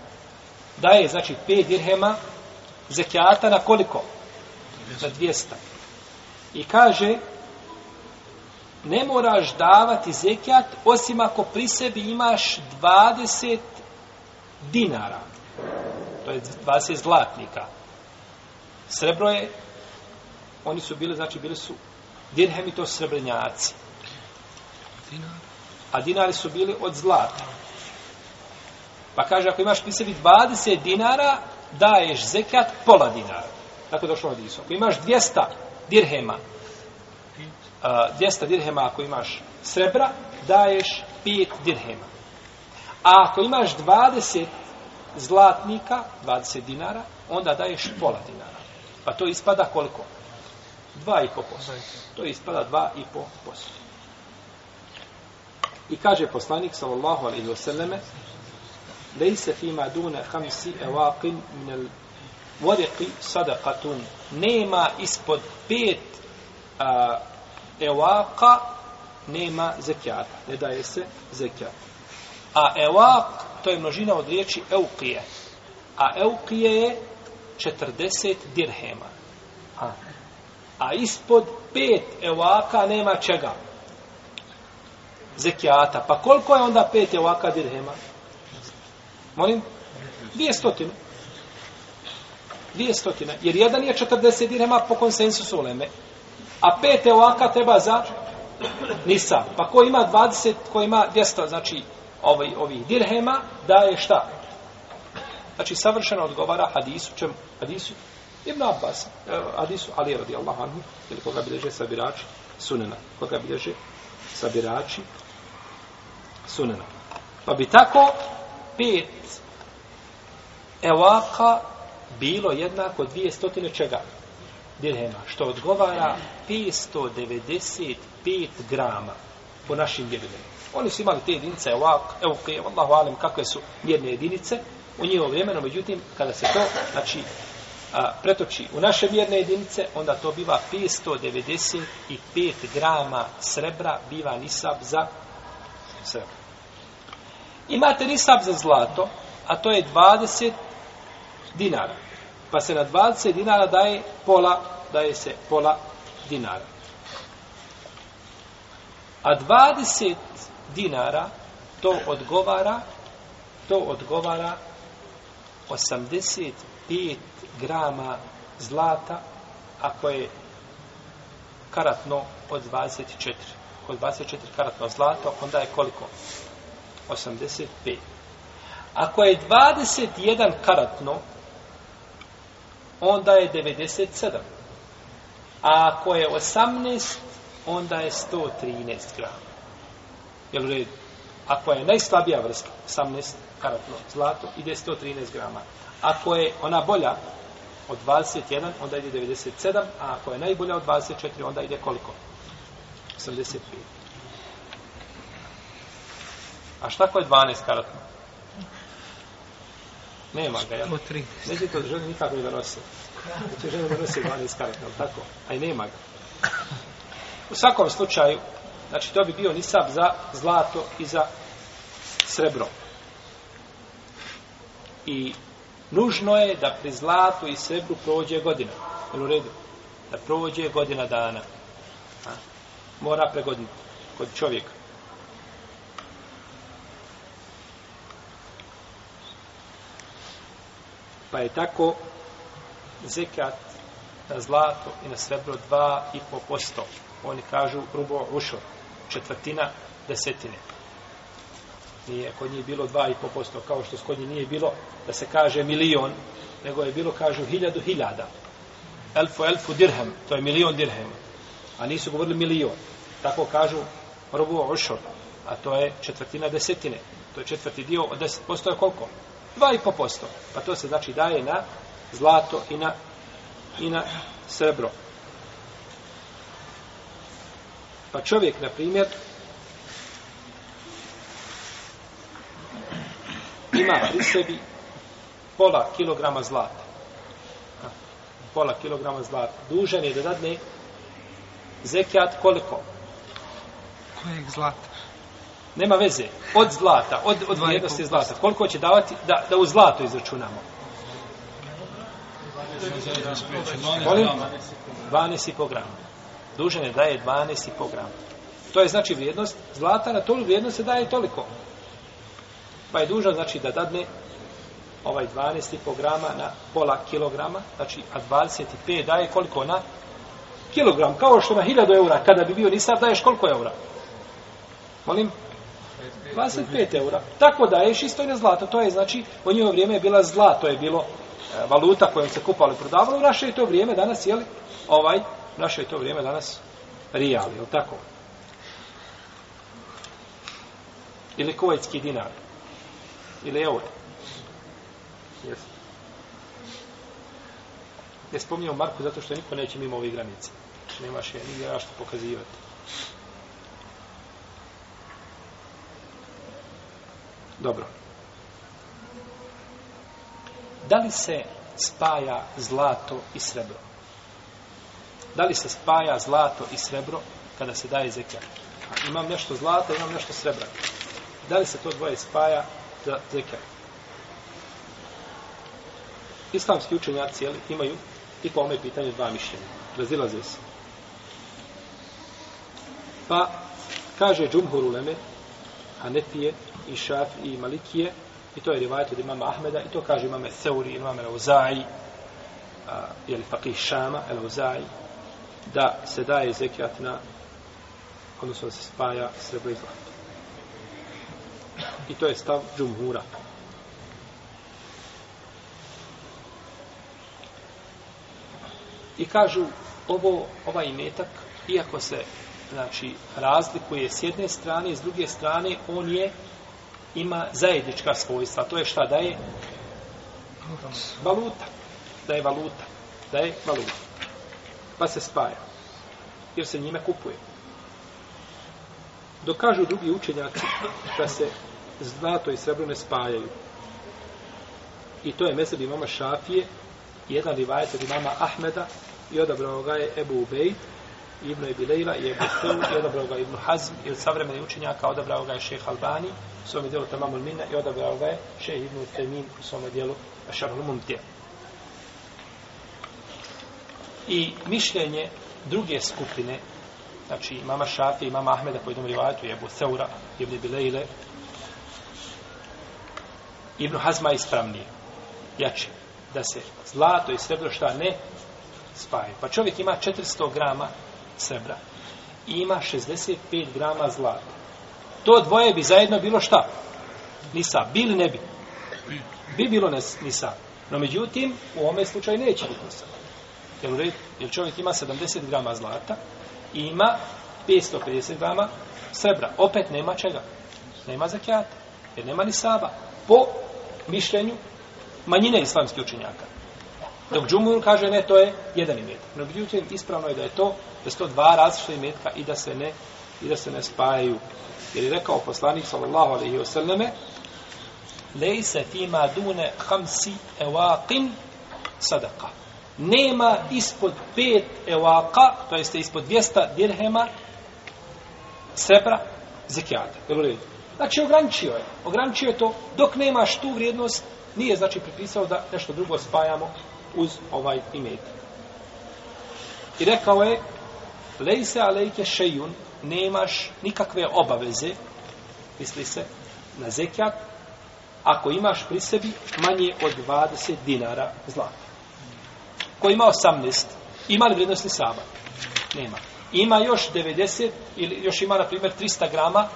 Daje, znači, 5 dirhema zekijata na koliko? Na 200. I kaže, ne moraš davati zekijat osim ako pri sebi imaš 20 dinara. To je 20 zlatnika. Srebro je, oni su bili, znači, bili su dirhemi to srebrnjaci. A dinari su bili od zlata. Pa kaže, ako imaš pri sebi 20 dinara, daješ zekat pola dinara. Tako došlo od Ako imaš 200 dirhema, 200 dirhema ako imaš srebra, daješ 5 dirhema. A ako imaš 20 zlatnika, 20 dinara, onda daješ pola dinara. Pa to ispada koliko? 2,5%. To ispada 2,5%. I kaže poslanik sallallahu alejhi ve selleme lejse fima dune hamsi evaqin min al sadaqatun nema ispod pet a, evaka nema zekijata ne daje se zekijat a evak, to je množina od riječi euqije a euqije je 40 dirhema a, a ispod pet evaka nema čega zekijata. Pa koliko je onda pet evaka dirhema? Molim? Dvije stotine. Dvije stotine. Jer jedan je 40 dirhema po konsensusu uleme. A pet evaka treba za nisa. Pa ko ima 20, ko ima 200, znači ovaj, ovih dirhema, daje šta? Znači, savršeno odgovara hadisu, čemu? Hadisu Ibn Abbas, hadisu Ali radijallahu anhu, ili koga bileže sabirači, sunena, koga bileže sabirači, sunena. Pa bi tako pet evaka bilo jednako dvije stotine čega? Dirhema. Što odgovara 595 grama po našim mjerilima. Oni su imali te jedinice evak, evke, vallahu alem, kakve su mjerne jedinice u njihovo vremenu, međutim, kada se to, znači, a, pretoči u naše mjerne jedinice, onda to biva 595 grama srebra, biva nisab za srebro. Imate nisab za zlato, a to je 20 dinara. Pa se na 20 dinara daje pola, daje se pola dinara. A 20 dinara to odgovara to odgovara 85 grama zlata ako je karatno od 24. Od 24 karatno zlato, onda je koliko? 85. Ako je 21 karatno, onda je 97. A ako je 18, onda je 113 grama. Jel red? Ako je najslabija vrsta, 18 karatno zlato, ide 113 grama. Ako je ona bolja od 21, onda ide 97, a ako je najbolja od 24, onda ide koliko? 85. A šta ko je 12 karatno? Nema ga, ja. Neće to želi nikako da nosi. Neće želi da nosi 12 karatno, tako? A i nema ga. U svakom slučaju, znači to bi bio nisab za zlato i za srebro. I nužno je da pri zlatu i srebru prođe godina. Jel u redu? Da prođe godina dana. A? Mora pregoditi kod čovjeka. Pa je tako zekat na zlato i na srebro 2,5%. Oni kažu rubo ušo, četvrtina desetine. Nije kod njih bilo 2,5%, kao što kod njih nije bilo da se kaže milion, nego je bilo, kažu, hiljadu hiljada. Elfu, elfu dirhem, to je milion dirhem. A nisu govorili milion. Tako kažu rubo ušo, a to je četvrtina desetine. To je četvrti dio od 10%, je koliko? 2,5%. Pa to se znači daje na zlato i na, i na srebro. Pa čovjek, na primjer, ima pri sebi pola kilograma zlata. Pola kilograma zlata. Dužan je da dadne zekijat koliko? Kojeg zlata? Nema veze. Od zlata, od, od vrijednosti zlata. Koliko će davati da, da u zlato izračunamo? Molim? 12,5 grama. Dužan je daje 12,5 grama. To je znači vrijednost zlata, na tolu vrijednost se daje toliko. Pa je dužan znači da dadne ovaj 12,5 grama na pola kilograma, znači a 25 daje koliko na kilogram, kao što na 1000 eura, kada bi bio nisab, daješ koliko eura? Molim? 25 eura. Tako daješ isto i na zlato. To je znači, u njihovo vrijeme je bila zla, to je bilo e, valuta kojom se kupalo i prodavalo. U naše je to vrijeme danas, jeli, ovaj, naše je to vrijeme danas rijal, je tako? Ili kuvajtski dinar. Ili euro. Jesi. Ne spominjamo Marku zato što niko neće mimo ovih granice. Nemaš je nigdje što pokazivati. Dobro. Da li se spaja zlato i srebro? Da li se spaja zlato i srebro kada se daje zekat? Imam nešto zlata, imam nešto srebra. Da li se to dvoje spaja za zekat? Islamski učenjaci jeli, imaju i po ome pitanju dva mišljenja. Razilaze se. Pa, kaže Džumhur Uleme, Hanefije i Šaf i Malikije, i to je rivajet od imama Ahmeda, i to kaže imame Seuri, imame Lauzaji, ili Faqih Šama, Lauzaji, da se daje zekijat na, odnosno da se spaja srebro i zlato. I to je stav Džumhura. I kažu, ovo, ovaj imetak, iako se znači, razlikuje s jedne strane s druge strane, on je ima zajednička svojstva. To je šta da je? Valuta. Da je valuta. Da je valuta. Pa se spaja. Jer se njime kupuje. Dokažu drugi učenjaci da se zlato i srebro ne spajaju. I to je mesel imama Šafije, jedan rivajet od imama Ahmeda i odabrao ga je Ebu Ubej, Ibn Ebilejla i Ebu Seul i odabrao ga Ibn Hazm ili savremeni učenjaka odabrao ga je šeh Albani u svome dijelu Tamamul Minna i odabrao ga je šeh Ibn Temin u svome dijelu Šarhul Mumtija. I mišljenje druge skupine znači mama Šafi i mama Ahmeda po jednom rivajatu Ebu Seura, Ibn Bilejle, Ibn Hazma je ispravnije jače da se zlato i srebro šta ne spaje. Pa čovjek ima 400 grama srebra i ima 65 grama zlata. To dvoje bi zajedno bilo šta? Nisa. Bili ne bi? Bi bilo nisa. No međutim, u ome slučaju neće biti nisa. Jer, jer čovjek ima 70 grama zlata i ima 550 grama srebra. Opet nema čega? Nema zakijata. Jer nema ni saba. Po mišljenju manjine islamskih učenjaka. Dok džumur kaže ne, to je jedan imetak. No, međutim, ispravno je da je to, da su to dva različita imetka i da se ne, i da se ne spajaju. Jer je rekao poslanik, sallallahu alaihi wa sallame, lejse fima dune hamsi evaqin sadaka. Nema ispod pet evaka, to jeste ispod 200 dirhema srebra zekijata. Znači, ograničio je. Ograničio je to, dok nemaš tu vrijednost, nije znači pripisao da nešto drugo spajamo uz ovaj imet. I rekao je, lejse alejke šejun, nemaš nikakve obaveze, misli se, na zekijat, ako imaš pri sebi manje od 20 dinara zlata. Ko ima 18, ima li vrijednost saba? Nema. Ima još 90, ili još ima, na primjer, 300 grama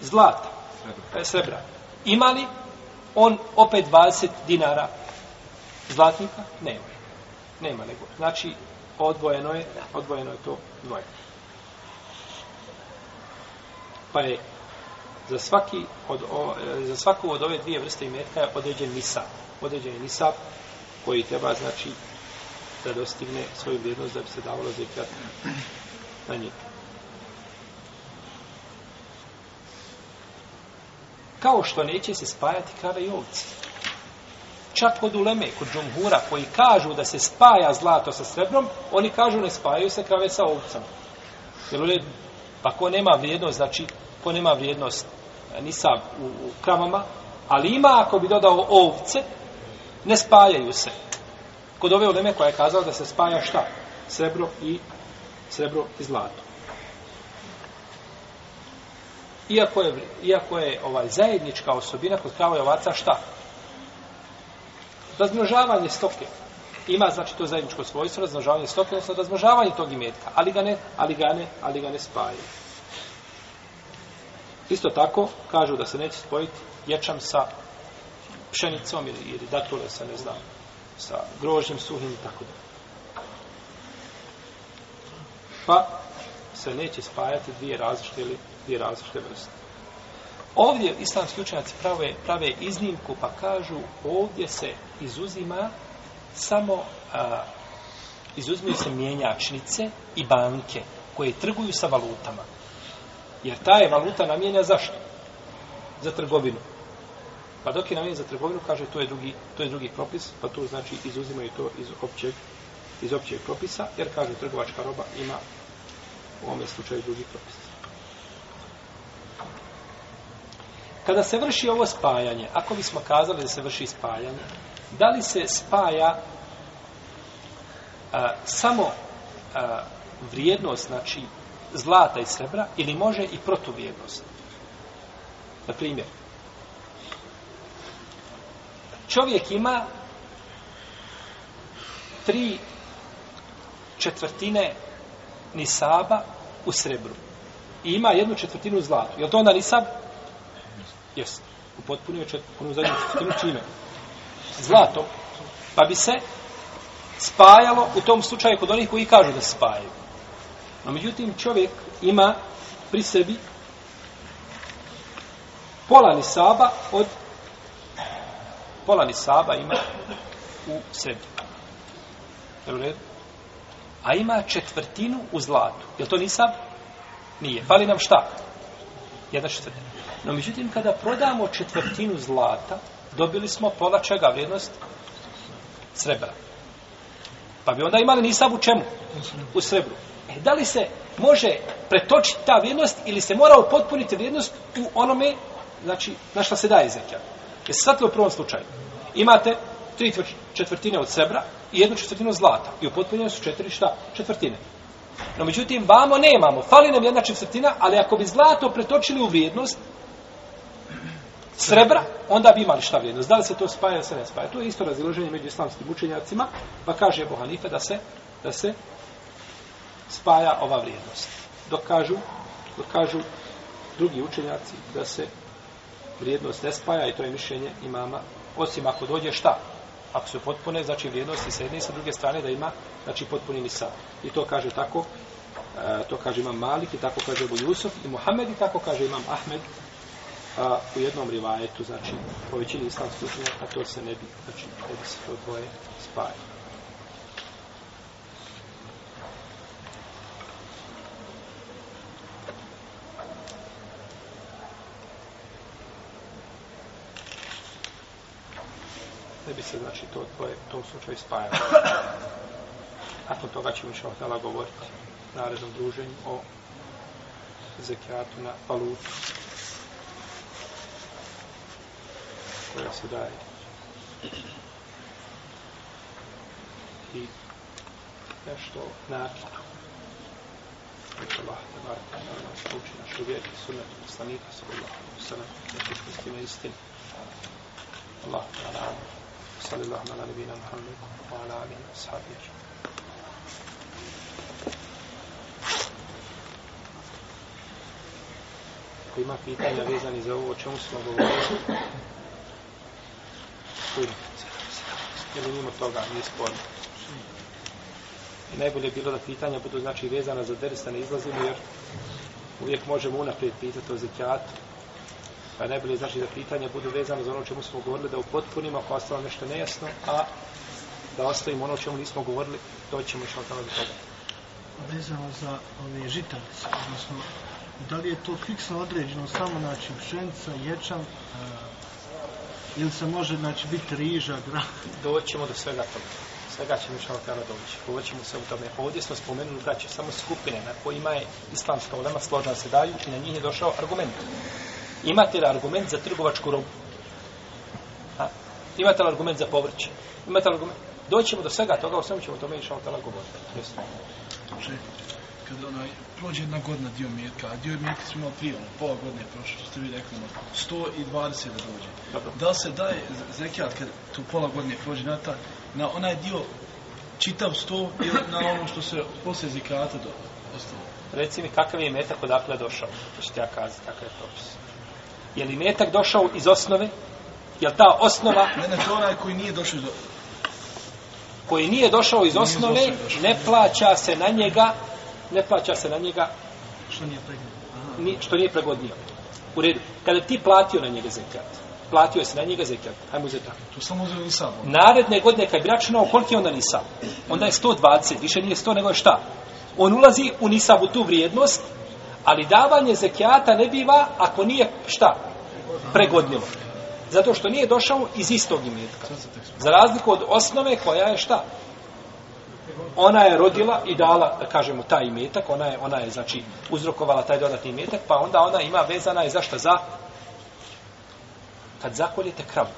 zlata, srebra. srebra. Ima li on opet 20 dinara zlatnika? Nema. Nema nego. Znači, odvojeno je, odvojeno je to dvoje. Pa je za svaki od o, za svaku od ove dvije vrste imetka je određen nisab. Određen je nisab koji treba znači da dostigne svoju vrijednost da bi se davalo zekat na njih. Kao što neće se spajati krave i ovce čak kod uleme, kod džumhura, koji kažu da se spaja zlato sa srebrom, oni kažu ne spajaju se krave sa ovcama. Jel ured, pa ko nema vrijednost, znači, ko nema vrijednost e, ni sa u, u kravama, ali ima ako bi dodao ovce, ne spajaju se. Kod ove uleme koja je kazala da se spaja šta? Srebro i srebro i zlato. Iako je, iako je ovaj zajednička osobina kod krava i ovaca šta? Razmnožavanje stoke ima znači to zajedničko svojstvo razmnožavanje stoke odnosno razmnožavanje tog imetka ali ga ne ali ga ne ali ga ne spajaju. Isto tako, kažu da se neće spojiti ječam sa pšenicom ili, ili datule sa, ne znam, sa grožnjem suhim i tako da. Pa se neće spajati dvije različite ili dvije različite vrste. Ovdje islamski učenjaci prave, prave iznimku pa kažu ovdje se izuzima samo a, izuzimaju se mjenjačnice i banke koje trguju sa valutama. Jer ta je valuta namjena zašto? Za trgovinu. Pa dok je namjena za trgovinu, kaže to je drugi, to je drugi propis, pa tu znači izuzimaju to iz općeg, iz općeg propisa, jer kaže trgovačka roba ima u ovome slučaju drugi propis. Kada se vrši ovo spajanje, ako bismo kazali da se vrši spajanje, da li se spaja a, samo a, vrijednost, znači zlata i srebra, ili može i protuvrijednost? Na primjer, čovjek ima tri četvrtine nisaba u srebru. I ima jednu četvrtinu zlatu. Je li to onda nisab? Jeste. U potpunoj četvrtinu zadnju četvrtinu čime? Zlatom. Pa bi se spajalo u tom slučaju kod onih koji kažu da se spajaju. No, međutim, čovjek ima pri sebi pola nisaba od pola nisaba ima u sebi. Jel u redu? A ima četvrtinu u zlatu. Je to nisab? Nije. Fali nam šta? Jedna četvrtina. No, međutim, kada prodamo četvrtinu zlata, dobili smo pola čega vrijednost? Srebra. Pa bi onda imali nisab u čemu? U srebru. E, da li se može pretočiti ta vrijednost ili se mora upotpuniti vrijednost u onome, znači, na šta se daje zekijat? Je shvatilo u prvom slučaju? Imate tri četvrtine od srebra i jednu četvrtinu zlata. I upotpunjene su četiri šta? Četvrtine. No, međutim, vamo nemamo. Fali nam jedna četvrtina, ali ako bi zlato pretočili u vrijednost srebra, onda bi imali šta vrijednost. Da li se to spaja ili se ne spaja? To je isto raziloženje među islamskim učenjacima, pa kaže Ebu Hanife da se, da se spaja ova vrijednost. Dok kažu, dok kažu drugi učenjaci da se vrijednost ne spaja i to je mišljenje imama, osim ako dođe šta? Ako su potpune, znači vrijednosti sa jedne i sa druge strane da ima, znači potpuni nisa. I to kaže tako, e, to kaže imam Malik i tako kaže Ebu Jusuf i Muhammed i tako kaže imam Ahmed a, u jednom rivajetu, znači po većini islamskih učenjaka to se ne bi, znači ne bi se to dvoje spajalo. ne bi se, znači, to tvoje, u tom slučaju spajalo. Nakon toga ćemo što htjela govoriti na narednom druženju o zekijatu na valutu koja se daje. I nešto nakitu. Neće Allah te bar da nam nas uči našu vjeru i sunetu poslanika sa Allahom u sunetu na čistosti na. Allah te bar nam. Sali Allah na nalibina muhammedu wa ala alina sahabiju. Ako ima pitanja vezani za ovo, o čemu smo govorili? Kujno, Jer mimo toga, nije sporno. I najbolje bilo da pitanja budu znači vezana za ders, da ne izlazimo, jer uvijek možemo unaprijed pitati o zekijatu, Pa je znači da pitanja budu vezana za ono čemu smo govorili, da upotpunimo ako ostalo nešto nejasno, a da ostavimo ono čemu nismo govorili, doćemo išao tamo do toga. Vezano za ove žitarice, odnosno, da li je to fiksno određeno samo, znači, pšenica, ječam, e ili se može, znači, biti riža, grah? Doćemo do svega toga. Svega ćemo što tamo doći. Govoćemo se u tome. Ovdje smo spomenuli da će samo skupine na kojima je islamska ulema složna se daju i na njih je došao argument. Imate li argument za trgovačku robu? A? Imate li argument za povrće? Imate li argument? Doćemo do svega toga, o svemu ćemo tome išao tala govoriti. Jesu. Kada onaj, prođe jedna godina dio mjetka, a dio mjetka smo imali prije, ono, pola godine prošlo, što ste vi rekli, ono, 120 da dođe. Dobro. Da se daje zekijat, kad tu pola godine prođe na ta, na onaj dio čitav sto ili na ono što se poslije zikata do ostalo? Reci mi kakav je metak odakle je došao, to ću ti ja kazati kakav je propis. Je li metak došao iz osnove? Je li ta osnova Ne, znači onaj koji nije došao do... koji nije došao iz iz osnove, ne plaća se na njega, ne plaća se na njega Što nije pregledano? ni, što nije pregodnio. U redu. Kada ti platio na njega zekat, platio si na njega zekat, hajmo uzeti tako. To samo uzeo i sam. Naredne godine kad bi računao koliki je onda nisab, onda je 120, više nije 100 nego je šta? On ulazi u nisabu tu vrijednost, ali davanje zekijata ne biva ako nije šta? Pregodnilo. Zato što nije došao iz istog imetka. Za razliku od osnove koja je šta? Ona je rodila i dala, da kažemo, taj imetak, ona je, ona je znači, uzrokovala taj dodatni imetak, pa onda ona ima vezana je zašto za? Kad zakoljete kravu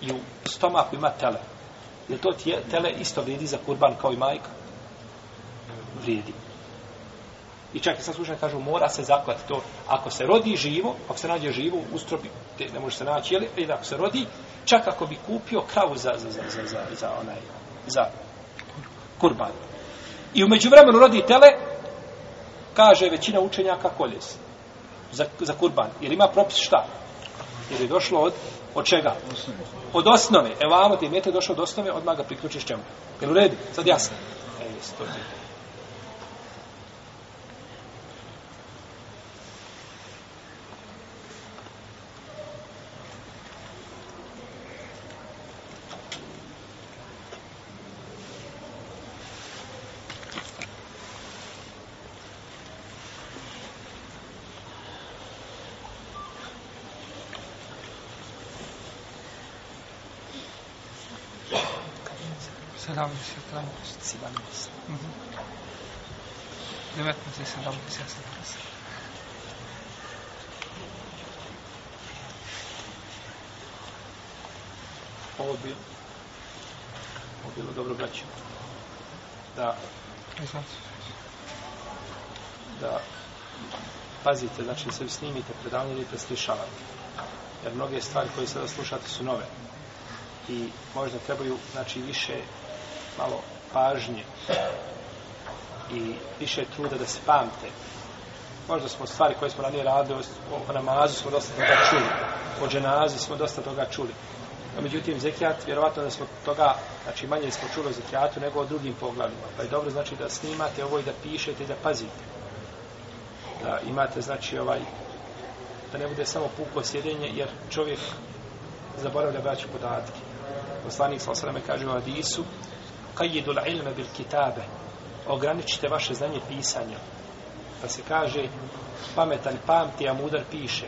i u stomaku ima tele, je to tje, tele isto vrijedi za kurban kao i majka? Vrijedi. I čak i sad slušaj, kažu, mora se zaklati to. Ako se rodi živo, ako se nađe živo, ustropi, te ne može se naći, jeli, ili ako se rodi, čak ako bi kupio kravu za, za, za, za, za, za onaj, za kurban. I umeđu vremenu rodi tele, kaže većina učenjaka kolje se za, za kurban. Jer ima propis šta? Jer je došlo od, od čega? Od osnove. Evo, amo ti mete došlo od osnove, odmah ga priključiš čemu? Jel u redu? Sad jasno. E, jes, to je. To. Sedamdeset, sedamdeset. 17. Mhm. Devetnaest i sedamdeset, sedamdeset. Ovo bi ovo bilo dobro braćo. Da, da pazite, znači se snimite predavanje ili preslišavate. Jer mnoge stvari koje sada slušate su nove. I možda trebaju, znači, više malo pažnje i više truda da se pamte. Možda smo stvari koje smo ranije radili, o, o namazu smo dosta toga čuli, o dženazi smo dosta toga čuli. No, međutim, zekijat, vjerovatno da smo toga, znači manje smo čuli o zekijatu nego o drugim poglavima. Pa je dobro, znači, da snimate ovo i da pišete i da pazite. Da imate, znači, ovaj, da ne bude samo puko sjedenje, jer čovjek zaboravlja braću podatke. Poslanik sa osaleme kaže u Adisu, kajidul ilme bil kitabe, ograničite vaše znanje pisanja. Pa se kaže, pametan pamti, a mudar piše.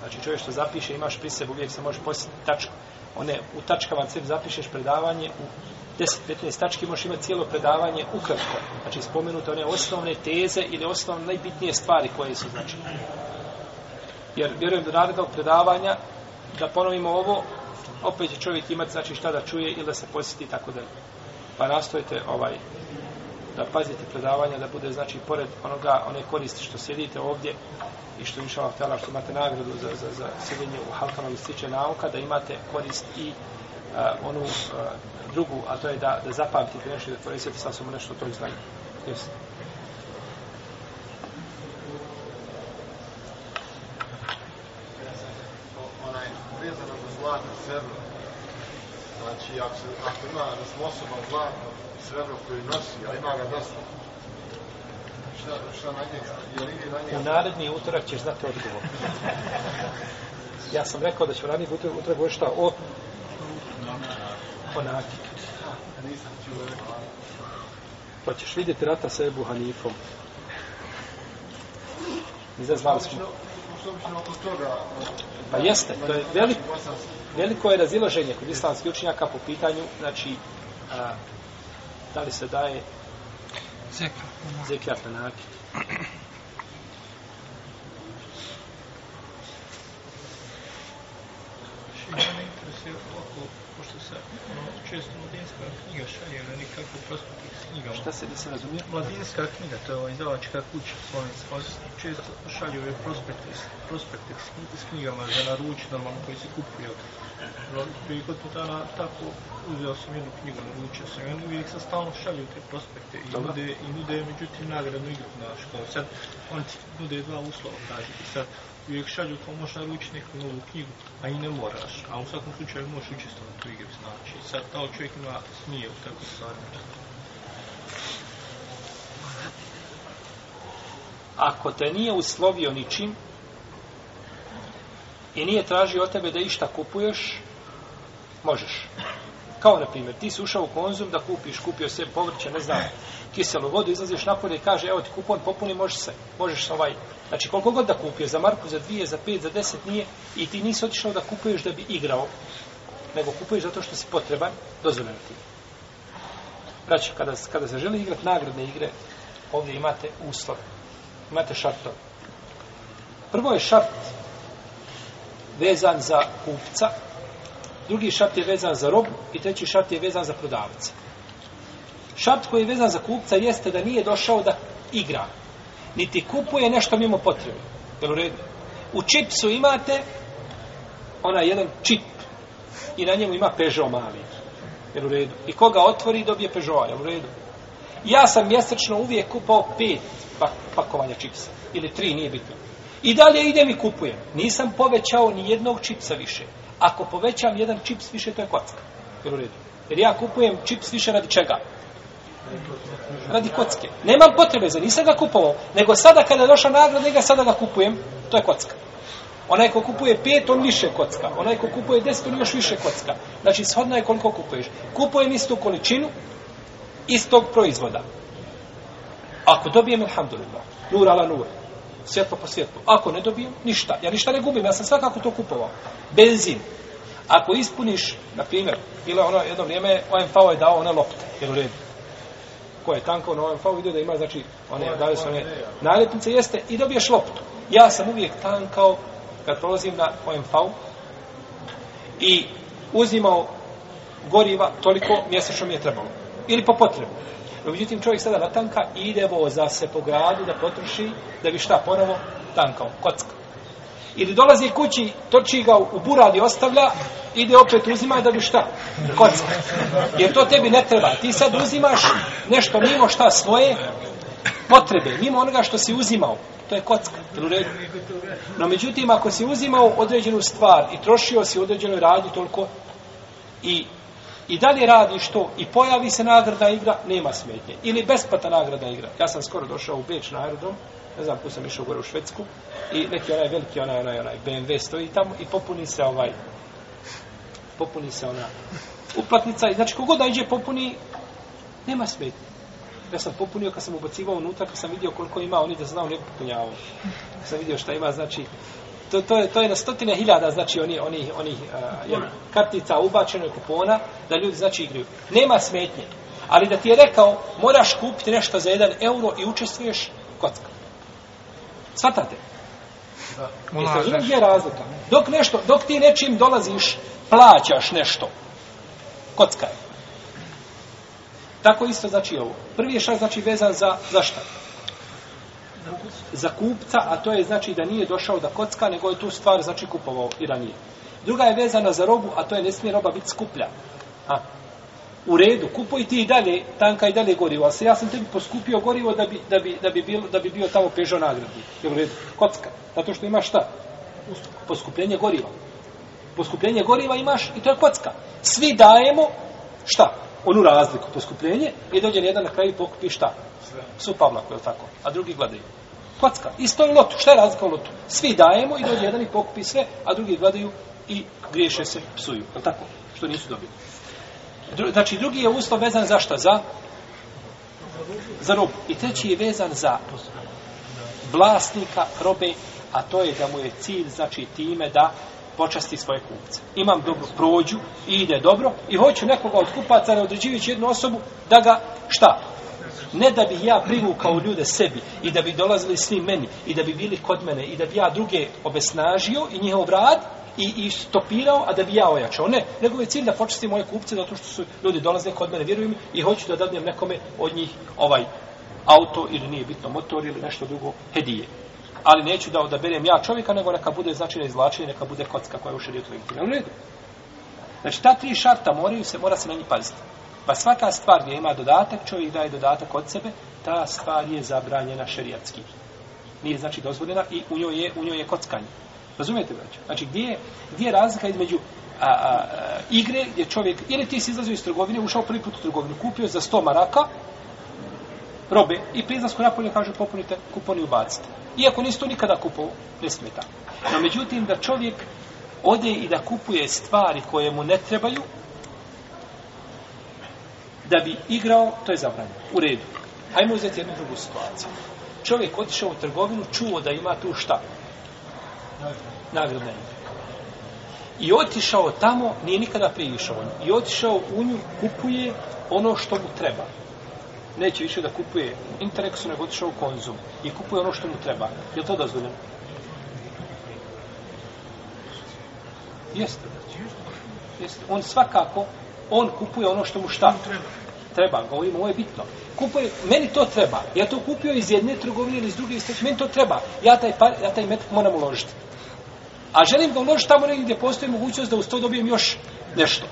Znači čovjek što zapiše, imaš pri sebi, uvijek se može posjetiti tačka. One, u tačkama sebi zapišeš predavanje, u 10-15 tački možeš imati cijelo predavanje ukratko. Znači spomenute one osnovne teze ili osnovne najbitnije stvari koje su znači. Jer vjerujem do narednog predavanja da ponovimo ovo, opet će čovjek imati znači šta da čuje ili da se posjeti i tako dalje. Pa nastojite ovaj da pazite predavanja, da bude znači pored onoga, one koristi što sjedite ovdje i što inša Allah htjela, što imate nagradu za, za, za sjedenje u halkama ili stiče nauka, da imate korist i uh, onu uh, drugu, a to je da, da zapamtite nešto i da koristite sa samo nešto od tog znanja. Jesi. onaj vezano za zlatno srebro. Znači, ako, se, ako ima osoba zlatno srebro koji nosi, a ima ga dosta, šta, šta na njega? Je li U naredni utorak ćeš znati odgovor. Ja sam rekao da ću naredni utorak, utorak govoriti šta o o nakit. Nisam čuo rekao. Pa ćeš vidjeti rata sa Ebu Hanifom. Izazvali smo. Oko. Pa jeste, to je veliko, veliko je razilaženje kod islamskih učenjaka po pitanju, znači, a, da li se daje Zekra. zekijat na nakit. Mene interesuje ovako, pošto se ono, često mladinska knjiga šalje na nikakvu prospektih s knjigama. Šta se nisi razumio? Mladinska knjiga, to je ova izdavačka kuća slovenska, se često šalju ove prospekte, prospekte s, knjigama za naruč, normalno koji se kupuju. No, prije godinu dana tako uzeo sam jednu knjigu, naručio sam i uvijek sa stalno šalju te prospekte i nude, i nude međutim nagradnu igru na školu. Sad, oni ti nude dva uslova, kaže ti sad, uvijek šalju kao možeš naručiti neku novu knjigu, a i ne moraš, a u svakom slučaju možeš učestvovati u igri, znači, sad da čovjek ima smije u takvoj stvari. Ako te nije uslovio ničim i nije tražio od tebe da išta kupuješ, možeš. Kao, na primjer, ti si ušao u konzum da kupiš, kupio se povrće, ne znam, kiselu vodu, izlaziš napolje i kaže, evo ti kupon, popuni, možeš se, možeš se ovaj, znači koliko god da kupio, za marku, za dvije, za pet, za deset nije, i ti nisi otišao da kupuješ da bi igrao, nego kupuješ zato što si potreban, dozvoljeno ti. Znači, kada, kada se želi igrati nagradne igre, ovdje imate uslove, imate šartove. Prvo je šart vezan za kupca, drugi šart je vezan za robu i treći šart je vezan za prodavca. Šart koji je vezan za kupca jeste da nije došao da igra, niti kupuje nešto mimo potrebe. Jel u redu? U čipsu imate onaj jedan čip i na njemu ima Peugeot mali. Jel u redu? I koga otvori dobije Peugeot, jel u redu? Ja sam mjesečno uvijek kupao pet pa- pakovanja čipsa. Ili tri, nije bitno. I dalje idem i kupujem. Nisam povećao ni jednog čipsa više. Ako povećam jedan čips više, to je kocka. Jel u redu? Jer ja kupujem čips više radi čega? Radi kocke. Nemam potrebe za, nisam ga kupovao. Nego sada kada je došla nagrada, ga sada ga kupujem, to je kocka. Onaj ko kupuje pet, on više kocka. Onaj ko kupuje deset, on još više kocka. Znači, shodno je koliko kupuješ. Kupujem istu količinu, istog proizvoda. Ako dobijem, alhamdulillah, nur ala nur, svjetlo po svjetlu. Ako ne dobijem, ništa. Ja ništa ne gubim, ja sam svakako to kupovao. Benzin. Ako ispuniš, na primjer, bilo je ono jedno vrijeme, OMV je dao one lopte, jel u redu? Ko je tankao na OMV vidio da ima, znači, one, dali su one naljepnice, jeste, i dobiješ loptu. Ja sam uvijek tankao, kad prolazim na OMV, i uzimao goriva, toliko mjesečno mi je trebalo. Ili po potrebu. No, međutim, čovjek sada natanka i ide voza se po gradu da potroši, da bi šta ponovo tankao, kocka. Ili dolazi kući, toči ga u burad i ostavlja, ide opet uzima da bi šta? Kocka. Jer to tebi ne treba. Ti sad uzimaš nešto mimo šta svoje potrebe, mimo onoga što si uzimao. To je kocka. U redu? No, međutim, ako si uzimao određenu stvar i trošio si u određenoj radi toliko i i dalje radiš to i pojavi se nagrada igra, nema smetnje. Ili besplatna nagrada igra. Ja sam skoro došao u Beč na aerodrom, ne znam ko sam išao gore u Švedsku, i neki onaj veliki, onaj, onaj, onaj BMW stoji tamo i popuni se ovaj, popuni se ona uplatnica i znači kogod da iđe popuni, nema smetnje. Ja sam popunio kad sam ubacivao unutra, kad sam vidio koliko ima, oni da znao ne popunjavao. Kad sam vidio šta ima, znači, to, to, je, to je na stotine hiljada, znači, oni, oni, oni uh, kartica ubačeno je kupona, da ljudi, znači, igraju. Nema smetnje. Ali da ti je rekao, moraš kupiti nešto za jedan euro i učestvuješ, kocka. Svatate? Jeste razumijeli gdje je razlika? Dok nešto, dok ti nečim dolaziš, plaćaš nešto. Kocka je. Tako isto znači ovo. Prvi je šak znači vezan za, za šta? Za kupca, a to je znači da nije došao da kocka, nego je tu stvar znači kupovao i ranije. Druga je vezana za robu, a to je ne smije roba biti skuplja. A, u redu, kupuj ti i dalje, tanka i dalje gorivo, ali se ja sam tebi poskupio gorivo da bi, da bi, da bi, bilo, da bi bio tamo Peugeot nagradnik. Je u redu? Kocka. Zato što imaš šta? Poskupljenje goriva. Poskupljenje goriva imaš i to je kocka. Svi dajemo šta? Onu razliku, poskupljenje i dođe jedan na kraju pokupi šta? Su Pavlaku, je tako? A drugi gledaju. Kocka. Isto je lotu. Šta je razlika u lotu? Svi dajemo i dođe jedan i pokupi sve, a drugi gledaju i griješe se, psuju. Je tako? Što nisu dobili. Dru, znači, drugi je uslov vezan za šta? Za? Za robu. I treći je vezan za vlasnika robe, a to je da mu je cilj, znači, time da počasti svoje kupce. Imam dobru prođu i ide dobro i hoću nekoga od kupaca, ne određivajući jednu osobu, da ga, šta? Ne da bih ja privukao ljude sebi i da bi dolazili s njim meni i da bi bili kod mene i da bi ja druge obesnažio i njihov rad i, i stopirao, a da bi ja ojačao. Ne, nego je cilj da počestim moje kupce zato što su ljudi dolaze kod mene, vjeruju mi, i hoću da dadnem nekome od njih ovaj auto ili nije bitno motor ili nešto drugo hedije. Ali neću da odaberem ja čovjeka, nego neka bude znači na izvlačenje, neka bude kocka koja je u šarijetu legitimna. U redu. Znači, ta tri šarta moraju se, mora se na njih paziti. Pa svaka stvar gdje ima dodatak, čovjek daje dodatak od sebe, ta stvar je zabranjena šerijatski. Nije znači dozvoljena i u njoj je, u njoj je kockanje. Razumijete, braćo? Znači, gdje je, gdje je razlika između a, a, a, igre gdje čovjek, ili ti si izlazio iz trgovine, ušao prvi put u trgovinu, kupio za 100 maraka robe i pri izlasku napolje kaže popunite kupon i ubacite. Iako nisu to nikada kupovao, ne smeta. No, međutim, da čovjek ode i da kupuje stvari koje mu ne trebaju, da bi igrao, to je zabranjeno. U redu. Hajmo uzeti jednu drugu situaciju. Čovjek otišao u trgovinu, čuo da ima tu šta? Nagradna igra. I otišao tamo, nije nikada prije išao. I otišao u nju, kupuje ono što mu treba. Neće više da kupuje Interexu, nego otišao u konzum. I kupuje ono što mu treba. Je li to dozvoljeno? Jeste. Jeste. On svakako, on kupuje ono što mu šta? Treba. Treba, govorimo, ovo je bitno. Kupuje, meni to treba. Ja to kupio iz jedne trgovine ili iz druge istoče. Meni to treba. Ja taj, par, ja taj metak moram uložiti. A želim da uložiti tamo negdje gdje postoji mogućnost da uz to dobijem još nešto.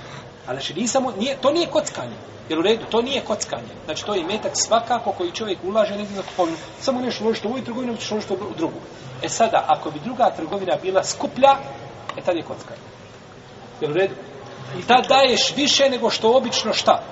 A znači, nisamo, nije, to nije kockanje. Jer u redu, to nije kockanje. Znači, to je metak svakako koji čovjek ulaže negdje za kupovinu. Samo nešto uložiti u ovu trgovinu, ćeš uložiti u drugu. E sada, ako bi druga trgovina bila skuplja, e tad je kockanje. Jer u redu? I tad daješ više nego što obično šta?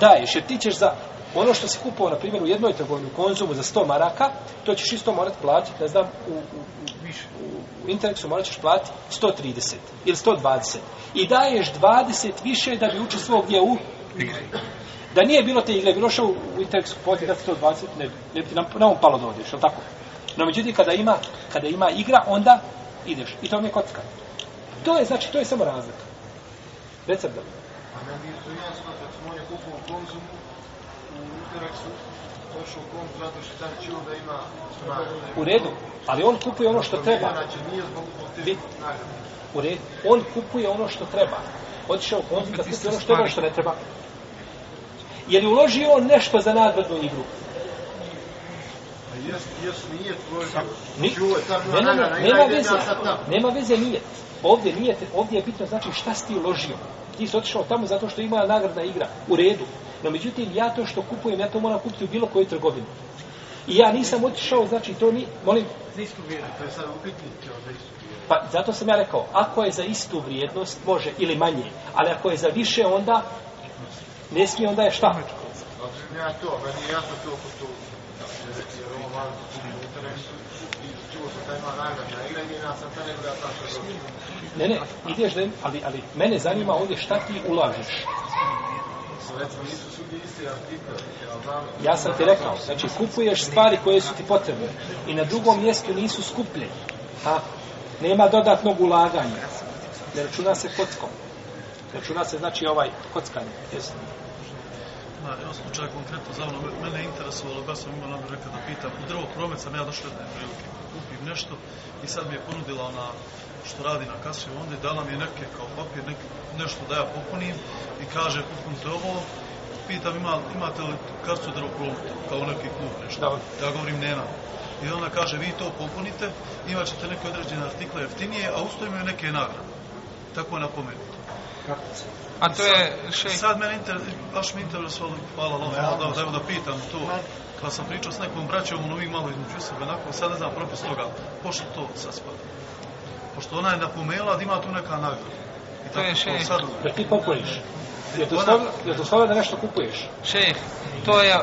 Daješ, jer ti ćeš za ono što si kupovao, na primjer, u jednoj trgovini, u konzumu za 100 maraka, to ćeš isto morati platiti, ne znam, u, u, u, u Interexu morat ćeš platiti 130 ili 120. I daješ 20 više da bi učestvovao gdje u. Da nije bilo te igre, bilo šao u Interexu kupovati da 120, ne, ne bi ti nam, nam palo da odeš, tako? No, međutim, kada ima, kada ima igra, onda ideš. I to mi je kocka. To je, znači, to je samo razlika. Recept da. A meni je to jasno, kad smo on je kupao u konzumu, u redu, ali on kupuje ono što treba. Znači. U redu, on kupuje ono što treba. Otišao u konzum da kupuje ono što treba, što ne treba. Je li uložio on nešto za nagradnu igru? Ne, ne, ne, nema veze, nema veze nije. Ovdje nije, ovdje je bitno znači šta si ti uložio. Ti si otišao tamo zato što ima nagradna igra. U redu. No međutim, ja to što kupujem, ja to moram kupiti u bilo kojoj trgovini. I ja nisam otišao, znači to ni, molim, To je sad upitnik, da istu pa zato sam ja rekao, ako je za istu vrijednost, može, ili manje, ali ako je za više, onda, ne smije, onda je šta? Ja to, meni je jasno to oko to, jer, ovo malo. Ne, ne, ideš da, ali, ali mene zanima ovdje šta ti ulažeš. Isti ja Ja sam ti rekao, znači kupuješ stvari koje su ti potrebne i na drugom mjestu nisu skuplje. Ha? Nema dodatnog ulaganja. Ne računa se kockom. Ne računa se znači ovaj kockanje. Jesu. Da, evo slučaj konkretno za ono, mene je interesovalo, baš sam imao namjer rekao da pitam, u drvo promet sam ja došao jedne prilike, kupim nešto i sad mi je ponudila ona što radi na kasi onda i dala mi je neke kao papir, nek, nešto da ja popunim i kaže popunite ovo, pitam ima, imate li kartu promet, kao neki klub nešto, Dobro. ja govorim nema. I ona kaže vi to popunite, imat ćete neke određene artikle jeftinije, a usto imaju neke nagrade. Tako je napomenuto. A to je šej... Sad mene inter, baš mi interesovalo, hvala Allah, da, da, da, da pitam to. Kad sam pričao s nekom braćom, ono uvijek malo između sebe, nakon, sad ne znam propis toga, pošto to sad spada. Pošto ona je napomenula da ima tu neka nagrada. I To je tako šej. sad, Da ti kupuješ. Je to doslovno, je doslovno da nešto kupuješ? Šejh, to je,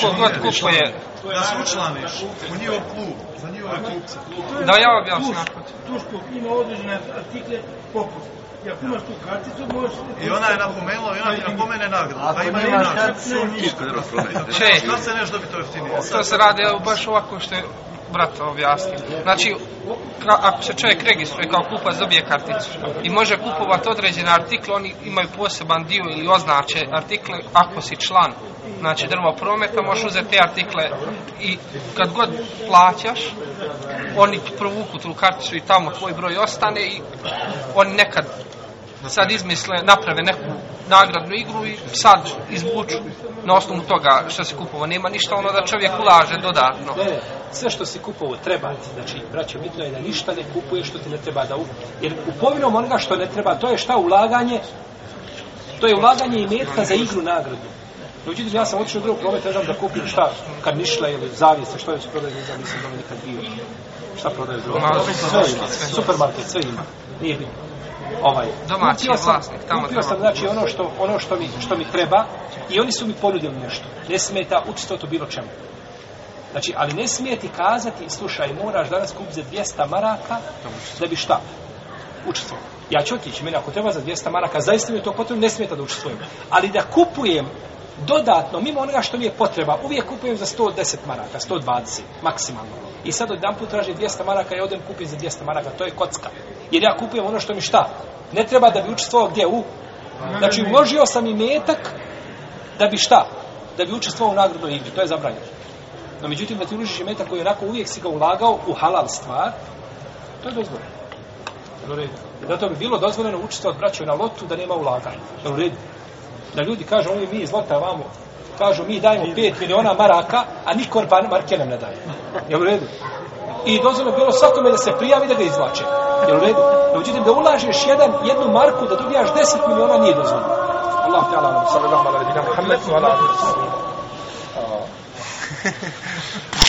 ko god kupuje, da se učlaniš u njihov klub, za njihove klubce. da ja objasnim nakon. Tu što ima određene artikle popust. Ako imaš tu karticu, možeš... I ona je napomenula, i ona ti napomene nagradu. Pa ima i nagradu. Šta se nešto to jeftinije? to se radi evo, baš ovako što je brato objasni. Znači, ako se čovjek registruje kao kupac, dobije karticu i može kupovati određene artikle, oni imaju poseban dio ili označe artikle, ako si član znači drvo prometa, možeš uzeti te artikle i kad god plaćaš, oni ti provuku tu karticu i tamo tvoj broj ostane i oni nekad sad izmisle, naprave neku nagradnu igru i sad izvuču na osnovu toga što se kupovo. Nema ništa ono da čovjek ulaže dodatno. Sve što si kupovao treba ti. Znači, braćo, bitno je da ništa ne kupuje što ti ne treba da u... Jer kupovinom onoga što ne treba, to je šta ulaganje? To je ulaganje i metka za igru nagradu. Međutim, ja sam otišao u drugog prometa, znam da kupim šta, kad nišle ili zavijese, što je se prodaje, ne znam, nisam da nikad bio. Šta prodaje drugo? Sve ima, supermarket, sve ima. Nije bitno. Ovaj. Domaći Kupio sam- vlasnik, tamo Kupio sam, znači, ono što, ono što mi, što mi treba i oni su mi ponudili nešto. Ne smeta učestvovati u bilo čemu. Znači, ali ne smije ti kazati, slušaj, moraš danas kupiti za 200 maraka da bi šta? Učestvovao. Ja ću otići, meni ako treba za 200 maraka, zaista mi je to potrebno, ne smijete da učestvujem. Ali da kupujem dodatno, mimo onoga što mi je potreba, uvijek kupujem za 110 maraka, 120, maksimalno. I sad od put tražim 200 maraka i odem kupim za 200 maraka, to je kocka. Jer ja kupujem ono što mi šta? Ne treba da bi učestvovao gdje u? Znači, uložio sam i metak da bi šta? Da bi učestvovao u nagradnoj igri, to je zabranjeno. No, međutim, da ti uložiš i metak koji onako uvijek si ga ulagao u halal stvar, to je dozvoljeno. Jel u redu? Zato bi bilo dozvoljeno učestvovati braćo na lotu da nema ulaganja. Jel u redu? Da ljudi kažu, oni mi iz lota vamo, kažu mi dajemo 5 miliona maraka, a niko pa marke nam ne daje. Jel u redu? I dozvoljeno bilo svakome da se prijavi da ga izvlače. Jel u redu? No, međutim, da ulažeš jedan, jednu marku da dobijaš 10 miliona nije dozvoljeno. Allah te alam, sallallahu ala nebina Muhammed, wa ala alihi wa sallam.